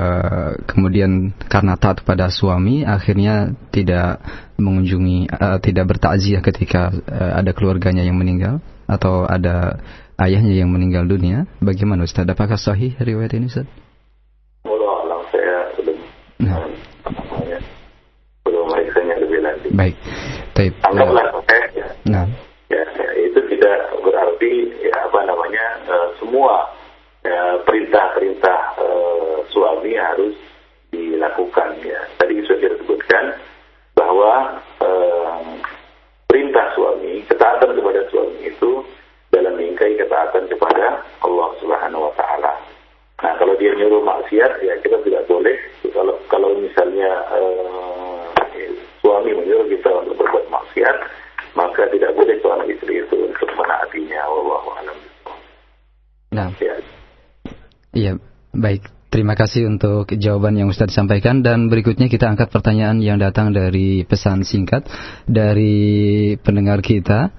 kemudian karena taat pada suami akhirnya tidak mengunjungi e, tidak bertakziah ketika e, ada keluarganya yang meninggal atau ada ayahnya yang meninggal dunia. Bagaimana Ustaz? Apakah sahih riwayat ini Ustaz? Nah belum lebih lanjut. Baik. Anggaplah ya. Nah. Ya, ya, itu tidak berarti ya apa namanya uh, semua ya, perintah-perintah uh, suami harus dilakukan ya. Tadi sudah disebutkan bahwa uh, perintah suami, ketaatan kepada suami itu dalam bingkai ketaatan kepada Allah Subhanahu wa taala. Nah, kalau dia nyuruh maksiat ya kita tidak boleh kalau kalau misalnya uh, suami menyuruh kita untuk berbuat maksiat, maka tidak boleh seorang istri itu untuk menaatinya. Wallahu a'lam. Nah. Ya. Iya, baik. Terima kasih untuk jawaban yang Ustaz sampaikan dan berikutnya kita angkat pertanyaan yang datang dari pesan singkat dari pendengar kita.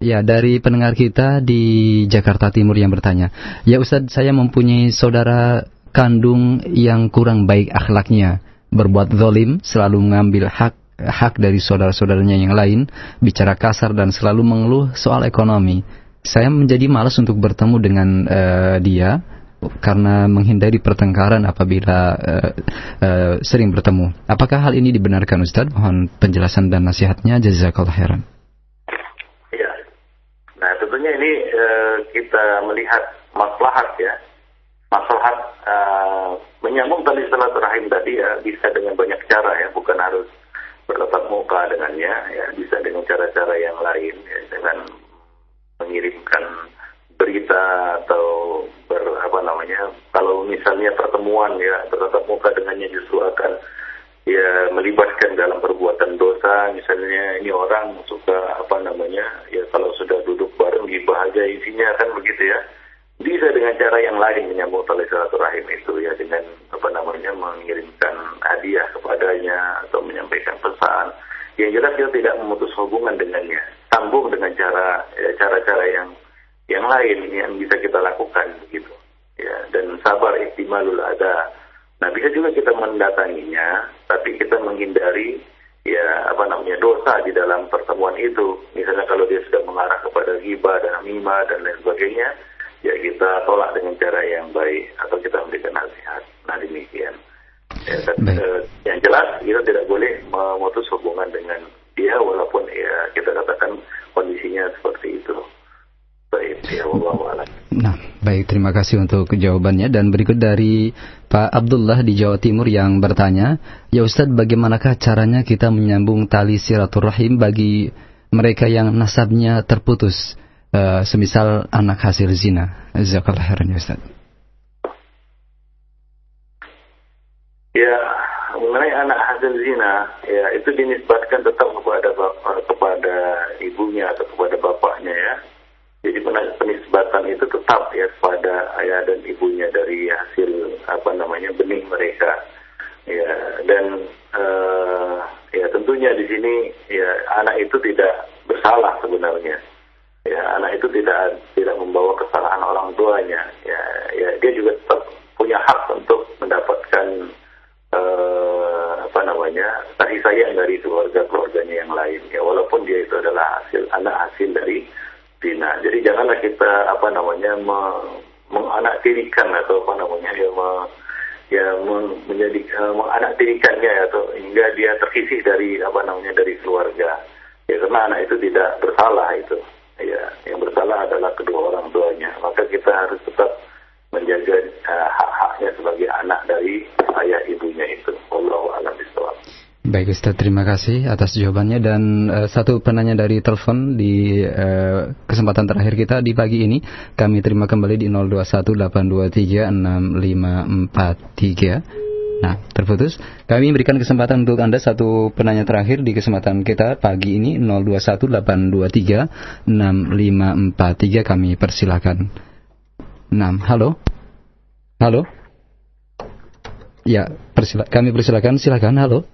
Ya, dari pendengar kita di Jakarta Timur yang bertanya, "Ya Ustadz, saya mempunyai saudara kandung yang kurang baik akhlaknya, berbuat zolim, selalu mengambil hak hak dari saudara-saudaranya yang lain, bicara kasar dan selalu mengeluh soal ekonomi. Saya menjadi malas untuk bertemu dengan uh, dia karena menghindari pertengkaran apabila uh, uh, sering bertemu. Apakah hal ini dibenarkan Ustaz? Mohon penjelasan dan nasihatnya. Jazakallah khairan. Ya. Nah, tentunya ini uh, kita melihat maslahat ya maslahat uh, menyambung tali silaturahim tadi ya bisa dengan banyak cara ya, bukan harus bertatap muka dengannya ya, bisa dengan cara-cara yang lain ya, dengan mengirimkan berita atau ber apa namanya kalau misalnya pertemuan ya bertatap muka dengannya justru akan ya melibatkan dalam perbuatan dosa. Misalnya ini orang suka apa namanya ya kalau sudah duduk bareng gibah aja isinya kan begitu ya bisa dengan cara yang lain menyambung tali silaturahim itu ya dengan apa namanya mengirimkan hadiah kepadanya atau menyampaikan pesan. Yang jelas dia tidak memutus hubungan dengannya sambung dengan cara ya, cara-cara yang yang lain yang bisa kita lakukan gitu. Ya dan sabar istimalul ada nah bisa juga kita mendatanginya tapi kita menghindari ya apa namanya dosa di dalam pertemuan itu. Misalnya kalau dia sudah mengarah kepada ghibah dan mima dan lain sebagainya ya kita tolak dengan cara yang baik atau kita memberikan nasihat. Nah demikian. Ya, uh, yang jelas kita tidak boleh memutus hubungan dengan dia walaupun ya kita katakan kondisinya seperti itu. Baik, ya Allah Nah, baik terima kasih untuk jawabannya dan berikut dari Pak Abdullah di Jawa Timur yang bertanya, ya Ustadz bagaimanakah caranya kita menyambung tali silaturahim bagi mereka yang nasabnya terputus? Uh, semisal anak hasil zina. Jazakallah khairan ya Ustaz. Ya, mengenai anak hasil zina, ya itu dinisbatkan tetap kepada kepada ibunya atau kepada bapaknya ya. Jadi penisbatan itu tetap ya kepada ayah dan ibunya dari hasil apa namanya benih mereka. Ya, dan uh, ya tentunya di sini ya anak itu tidak bersalah sebenarnya ya anak itu tidak tidak membawa kesalahan orang tuanya. Ya ya dia juga tetap punya hak untuk mendapatkan uh, apa namanya kasih sayang dari keluarga keluarganya yang lain. Ya walaupun dia itu adalah hasil anak hasil dari zina. Jadi janganlah kita apa namanya me, tirikan atau apa namanya ya me, ya menjadi uh, tirikannya atau hingga dia terkisih dari apa namanya dari keluarga. Ya karena anak itu tidak bersalah itu ya yang bersalah adalah kedua orang tuanya. Maka kita harus tetap menjaga uh, hak-haknya sebagai anak dari ayah ibunya itu. Allah alam bisawab Baik Ustaz, terima kasih atas jawabannya. Dan uh, satu penanya dari telepon di uh, kesempatan terakhir kita di pagi ini. Kami terima kembali di 0218236543. Nah, terputus. Kami berikan kesempatan untuk Anda satu penanya terakhir di kesempatan kita pagi ini 0218236543 kami persilakan. 6. Halo. Halo. Ya, persila kami persilakan. Silakan. Halo.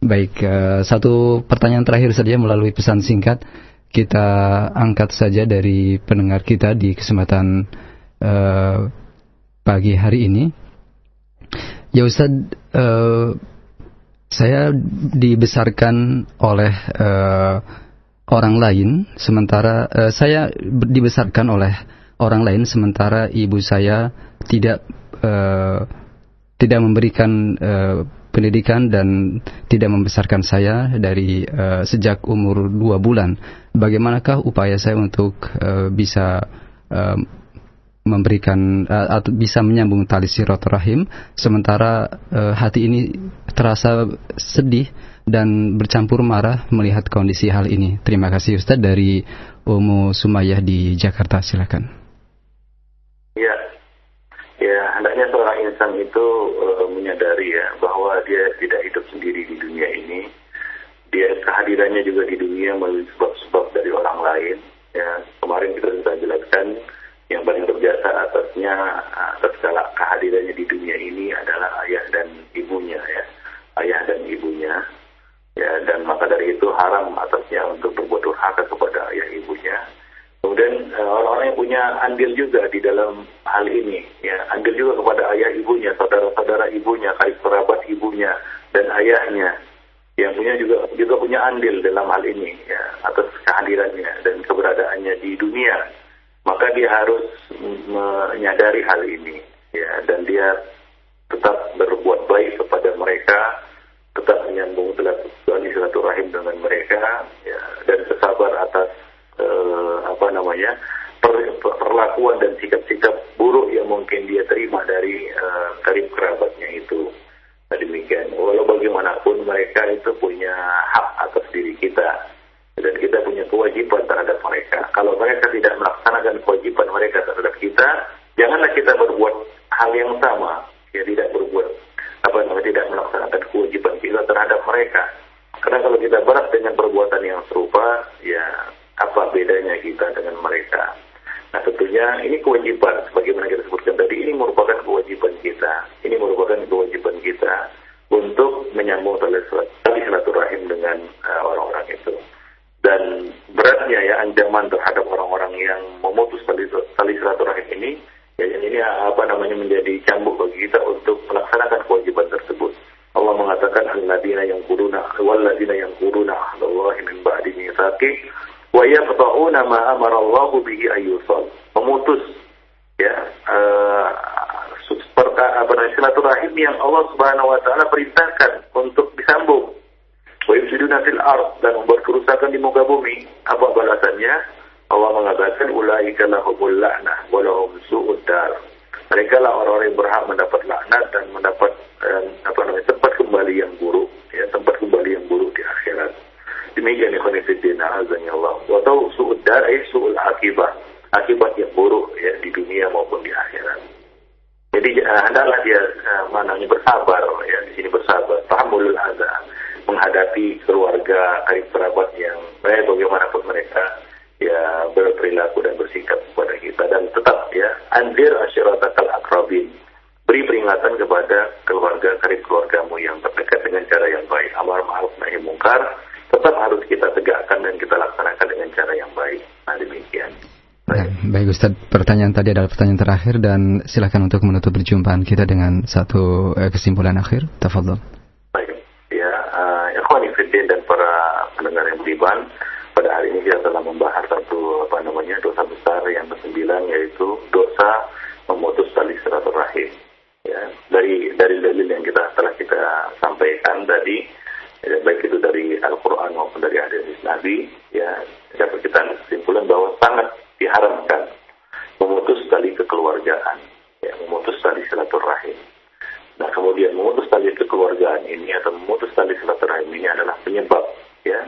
Baik, uh, satu pertanyaan terakhir saja melalui pesan singkat kita angkat saja dari pendengar kita di kesempatan uh, pagi hari ini. Ya Ustaz, uh, saya dibesarkan oleh uh, orang lain, sementara uh, saya dibesarkan oleh orang lain, sementara ibu saya tidak uh, tidak memberikan uh, pendidikan dan tidak membesarkan saya dari uh, sejak umur dua bulan. Bagaimanakah upaya saya untuk uh, bisa uh, memberikan uh, atau bisa menyambung tali silaturahim sementara uh, hati ini terasa sedih dan bercampur marah melihat kondisi hal ini. Terima kasih Ustadz dari Umu Sumayyah di Jakarta. Silakan. Ya, ya hendaknya seorang insan itu uh, menyadari ya bahwa dia tidak hidup sendiri di dunia ini. Dia kehadirannya juga di dunia melalui sebab-sebab dari orang lain. Ya, kemarin kita sudah jelaskan yang paling berjasa atasnya atas segala kehadirannya di dunia ini adalah ayah dan ibunya ya. Ayah dan ibunya ya. Dan maka dari itu haram atasnya untuk berbuat durhaka kepada ayah ibunya. Kemudian eh, orang-orang yang punya andil juga di dalam hal ini ya. Andil juga kepada ayah ibunya saudara-saudara ibunya kait kerabat ibunya dan ayahnya. Yang punya juga juga punya andil dalam hal ini ya atas kehadirannya dan keberadaannya di dunia maka dia harus menyadari hal ini ya. Dan dia tetap berbuat baik kepada mereka tetap menyambung silaturahim dengan mereka ya. Dan bersabar atas eh, apa namanya per, perlakuan dan sikap-sikap buruk yang mungkin dia terima dari eh, karib kerabatnya Nah, demikian. Walau bagaimanapun mereka itu punya hak atas diri kita dan kita punya kewajiban terhadap mereka. Kalau mereka tidak melaksanakan kewajiban mereka terhadap kita, janganlah kita berbuat hal yang sama. Ya tidak berbuat apa namanya tidak melaksanakan kewajiban kita terhadap mereka. Karena kalau kita berat dengan perbuatan yang serupa, ya apa bedanya kita dengan mereka? Nah tentunya ini kewajiban, sebagaimana kita sebutkan tadi, ini merupakan kewajiban kita. Ini merupakan kewajiban kita untuk menyambung tali silaturahim dengan uh, orang-orang itu. Dan beratnya ya ancaman terhadap orang-orang yang memutus tali, tali silaturahim ini, ya ini apa namanya menjadi cambuk bagi kita untuk melaksanakan kewajiban tersebut. Allah mengatakan alladzina yang kuruna walladzina yang kuruna Allah min ba'di mitsaqi wa yaqta'una ma amara Allah bihi ayyusal. Memutus ya uh, apa namanya silaturahim yang Allah Subhanahu wa taala perintahkan untuk disambung. Wa fil ard dan membuat kerusakan di muka bumi. Apa balasannya? Allah mengatakan ulaika lahumul la'nah wa lahum su'ud dar. Mereka lah orang-orang yang berhak mendapat laknat dan mendapat eh, apa namanya tempat kembali yang buruk, ya tempat kembali yang buruk di akhirat. Demikian ikhwan fillah azza Allah. Wa tahu su'ud dar ay su'ul akibah. Akibat yang buruk ya di dunia maupun di akhirat. Jadi uh, hendaklah dia uh, mananya bersabar ya di sini bersabar, tahammulul adza, menghadapi keluarga karib kerabat yang baik bagaimanapun mereka ya berperilaku dan bersikap kepada kita dan tetap ya andir asyiratakal akrabin beri peringatan kepada keluarga karib keluargamu yang terdekat dengan cara yang baik amar ma'ruf nahi mungkar tetap harus kita tegakkan dan kita laksanakan dengan cara yang baik nah demikian Baik. baik Ustaz, pertanyaan tadi adalah pertanyaan terakhir dan silakan untuk menutup perjumpaan kita dengan satu eh, kesimpulan akhir. Tafadhol. Baik. Ya, uh, ikhwan fillah dan para beriman, pada hari ini kita telah membahas satu apa namanya dosa besar yang kesembilan yaitu dosa memutus tali silaturahim. Ya, dari dari dalil yang kita telah kita sampaikan tadi, ya, baik itu dari Al-Quran maupun dari hadis Nabi, ya dapat kita kesimpulan bahwa sangat diharamkan memutus tali kekeluargaan, ya, memutus tali silaturahim. Nah, kemudian memutus tali kekeluargaan ini atau memutus tali silaturahim ini adalah penyebab ya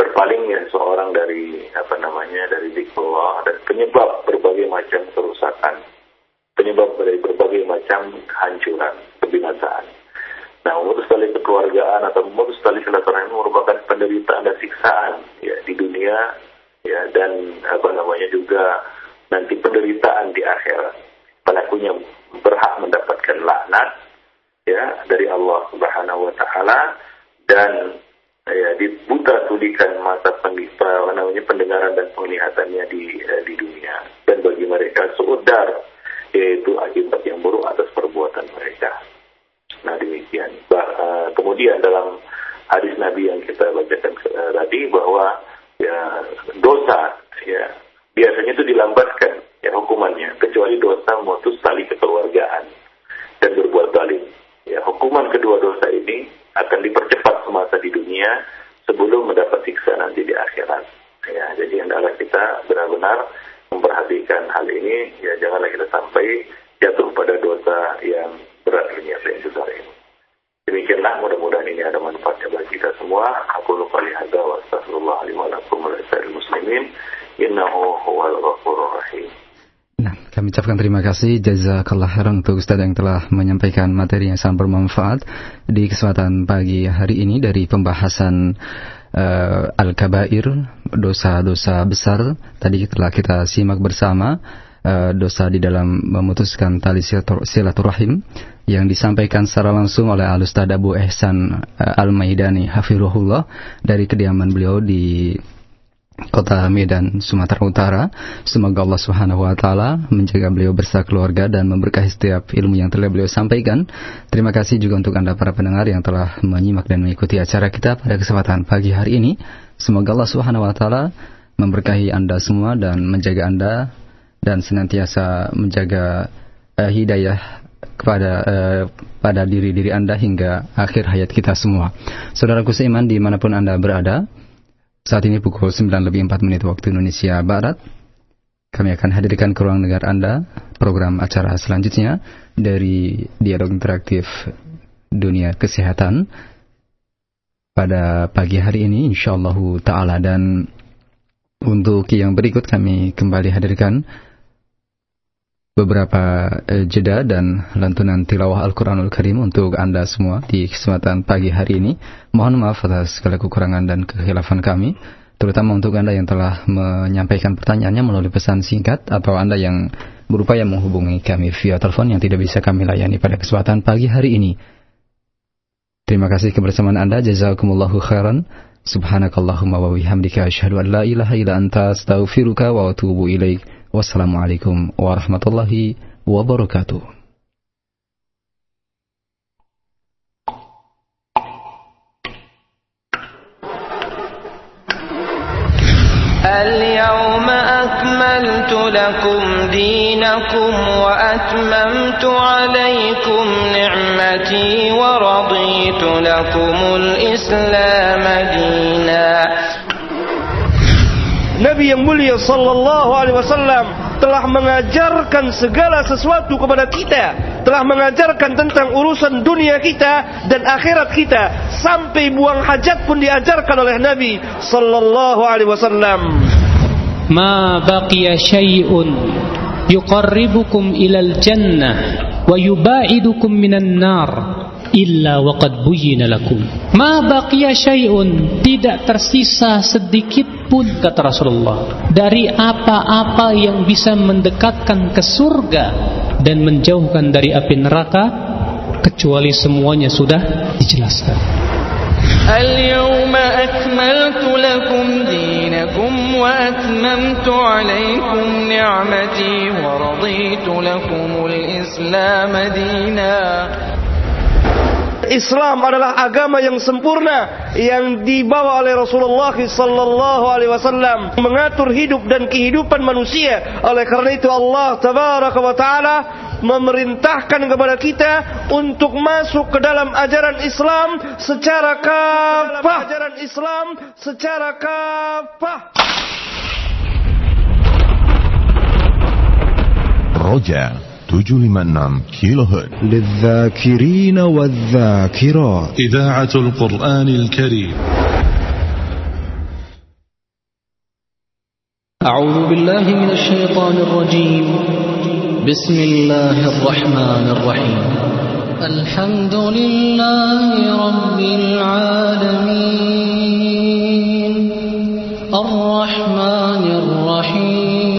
berpalingnya seorang dari apa namanya dari zikrullah dan penyebab berbagai macam kerusakan, penyebab dari berbagai macam kehancuran, kebinasaan. Nah, memutus tali kekeluargaan atau memutus tali silaturahim merupakan penderitaan dan siksaan ya di dunia ya dan apa namanya juga nanti penderitaan di akhirat pelakunya berhak mendapatkan laknat ya dari Allah Subhanahu wa taala dan ya dibuta tulikan mata apa namanya pendengaran dan penglihatannya di eh, di dunia dan bagi mereka seudar yaitu akibat yang buruk atas perbuatan mereka. Nah demikian. Bah, uh, kemudian dalam hadis Nabi yang kita bacakan uh, tadi bahwa ya dosa ya biasanya itu dilambatkan ya hukumannya kecuali dosa memutus tali kekeluargaan dan berbuat zalim ya hukuman kedua dosa ini akan dipercepat semasa di dunia sebelum mendapat siksa nanti di akhirat ya jadi hendaklah kita benar-benar memperhatikan hal ini ya janganlah kita sampai jatuh pada dosa yang berat ini atau yang besar ini Demikianlah mudah-mudahan ini ada manfaatnya bagi kita semua. Aku lupa lihat wa astagfirullah liwalakum muslimin. Innahu huwal ghafurur rahim. Nah, kami ucapkan terima kasih jazakallah khairan untuk Ustaz yang telah menyampaikan materi yang sangat bermanfaat di kesempatan pagi hari ini dari pembahasan uh, al-kabair, dosa-dosa besar. Tadi telah kita simak bersama uh, dosa di dalam memutuskan tali silaturahim yang disampaikan secara langsung oleh Al-Ustaz Abu Ehsan uh, Al-Maidani Hafirullah dari kediaman beliau di kota Medan, Sumatera Utara. Semoga Allah Subhanahu wa taala menjaga beliau bersama keluarga dan memberkahi setiap ilmu yang telah beliau sampaikan. Terima kasih juga untuk Anda para pendengar yang telah menyimak dan mengikuti acara kita pada kesempatan pagi hari ini. Semoga Allah Subhanahu wa taala memberkahi Anda semua dan menjaga Anda dan senantiasa menjaga uh, hidayah kepada uh, pada diri-diri Anda hingga akhir hayat kita semua. Saudaraku seiman di mana pun Anda berada, saat ini pukul 9 lebih 4 menit waktu Indonesia Barat. Kami akan hadirkan ke ruang dengar Anda program acara selanjutnya dari Dialog Interaktif dunia kesehatan pada pagi hari ini insyaallah taala dan untuk yang berikut kami kembali hadirkan beberapa eh, jeda dan lantunan tilawah Al-Quranul Karim untuk Anda semua di kesempatan pagi hari ini. Mohon maaf atas segala kekurangan dan kehilafan kami, terutama untuk Anda yang telah menyampaikan pertanyaannya melalui pesan singkat atau Anda yang berupaya menghubungi kami via telepon yang tidak bisa kami layani pada kesempatan pagi hari ini. Terima kasih kebersamaan Anda. Jazakumullahu khairan. Subhanakallahumma wa bihamdika asyhadu an la ilaha illa anta astaghfiruka wa atubu ilaik. Wassalamualaikum warahmatullahi wabarakatuh. اليوم أكملت لكم دينكم وأتممت عليكم نعمتي ورضيت لكم الإسلام دينا Nabi yang mulia sallallahu alaihi wasallam telah mengajarkan segala sesuatu kepada kita, telah mengajarkan tentang urusan dunia kita dan akhirat kita sampai buang hajat pun diajarkan oleh Nabi sallallahu alaihi wasallam. Ma baqiya syai'un yuqarribukum ilal jannah wa yubaidukum minan nar illa waqad buyyina lakum. Ma baqiya syai'un tidak tersisa sedikit pun kata Rasulullah dari apa-apa yang bisa mendekatkan ke surga dan menjauhkan dari api neraka kecuali semuanya sudah dijelaskan. Al-yawma akmaltu lakum dinakum wa atmamtu alaykum ni'mati wa raditu lakumul Islam adalah agama yang sempurna yang dibawa oleh Rasulullah sallallahu alaihi wasallam mengatur hidup dan kehidupan manusia. Oleh karena itu Allah tabaraka wa taala memerintahkan kepada kita untuk masuk ke dalam ajaran Islam secara kafah. Ajaran Islam secara kafah. Roja 756 كيلو هرتز للذاكرين والذاكرات. إذاعة القرآن الكريم. أعوذ بالله من الشيطان الرجيم. بسم الله الرحمن الرحيم. الحمد لله رب العالمين. الرحمن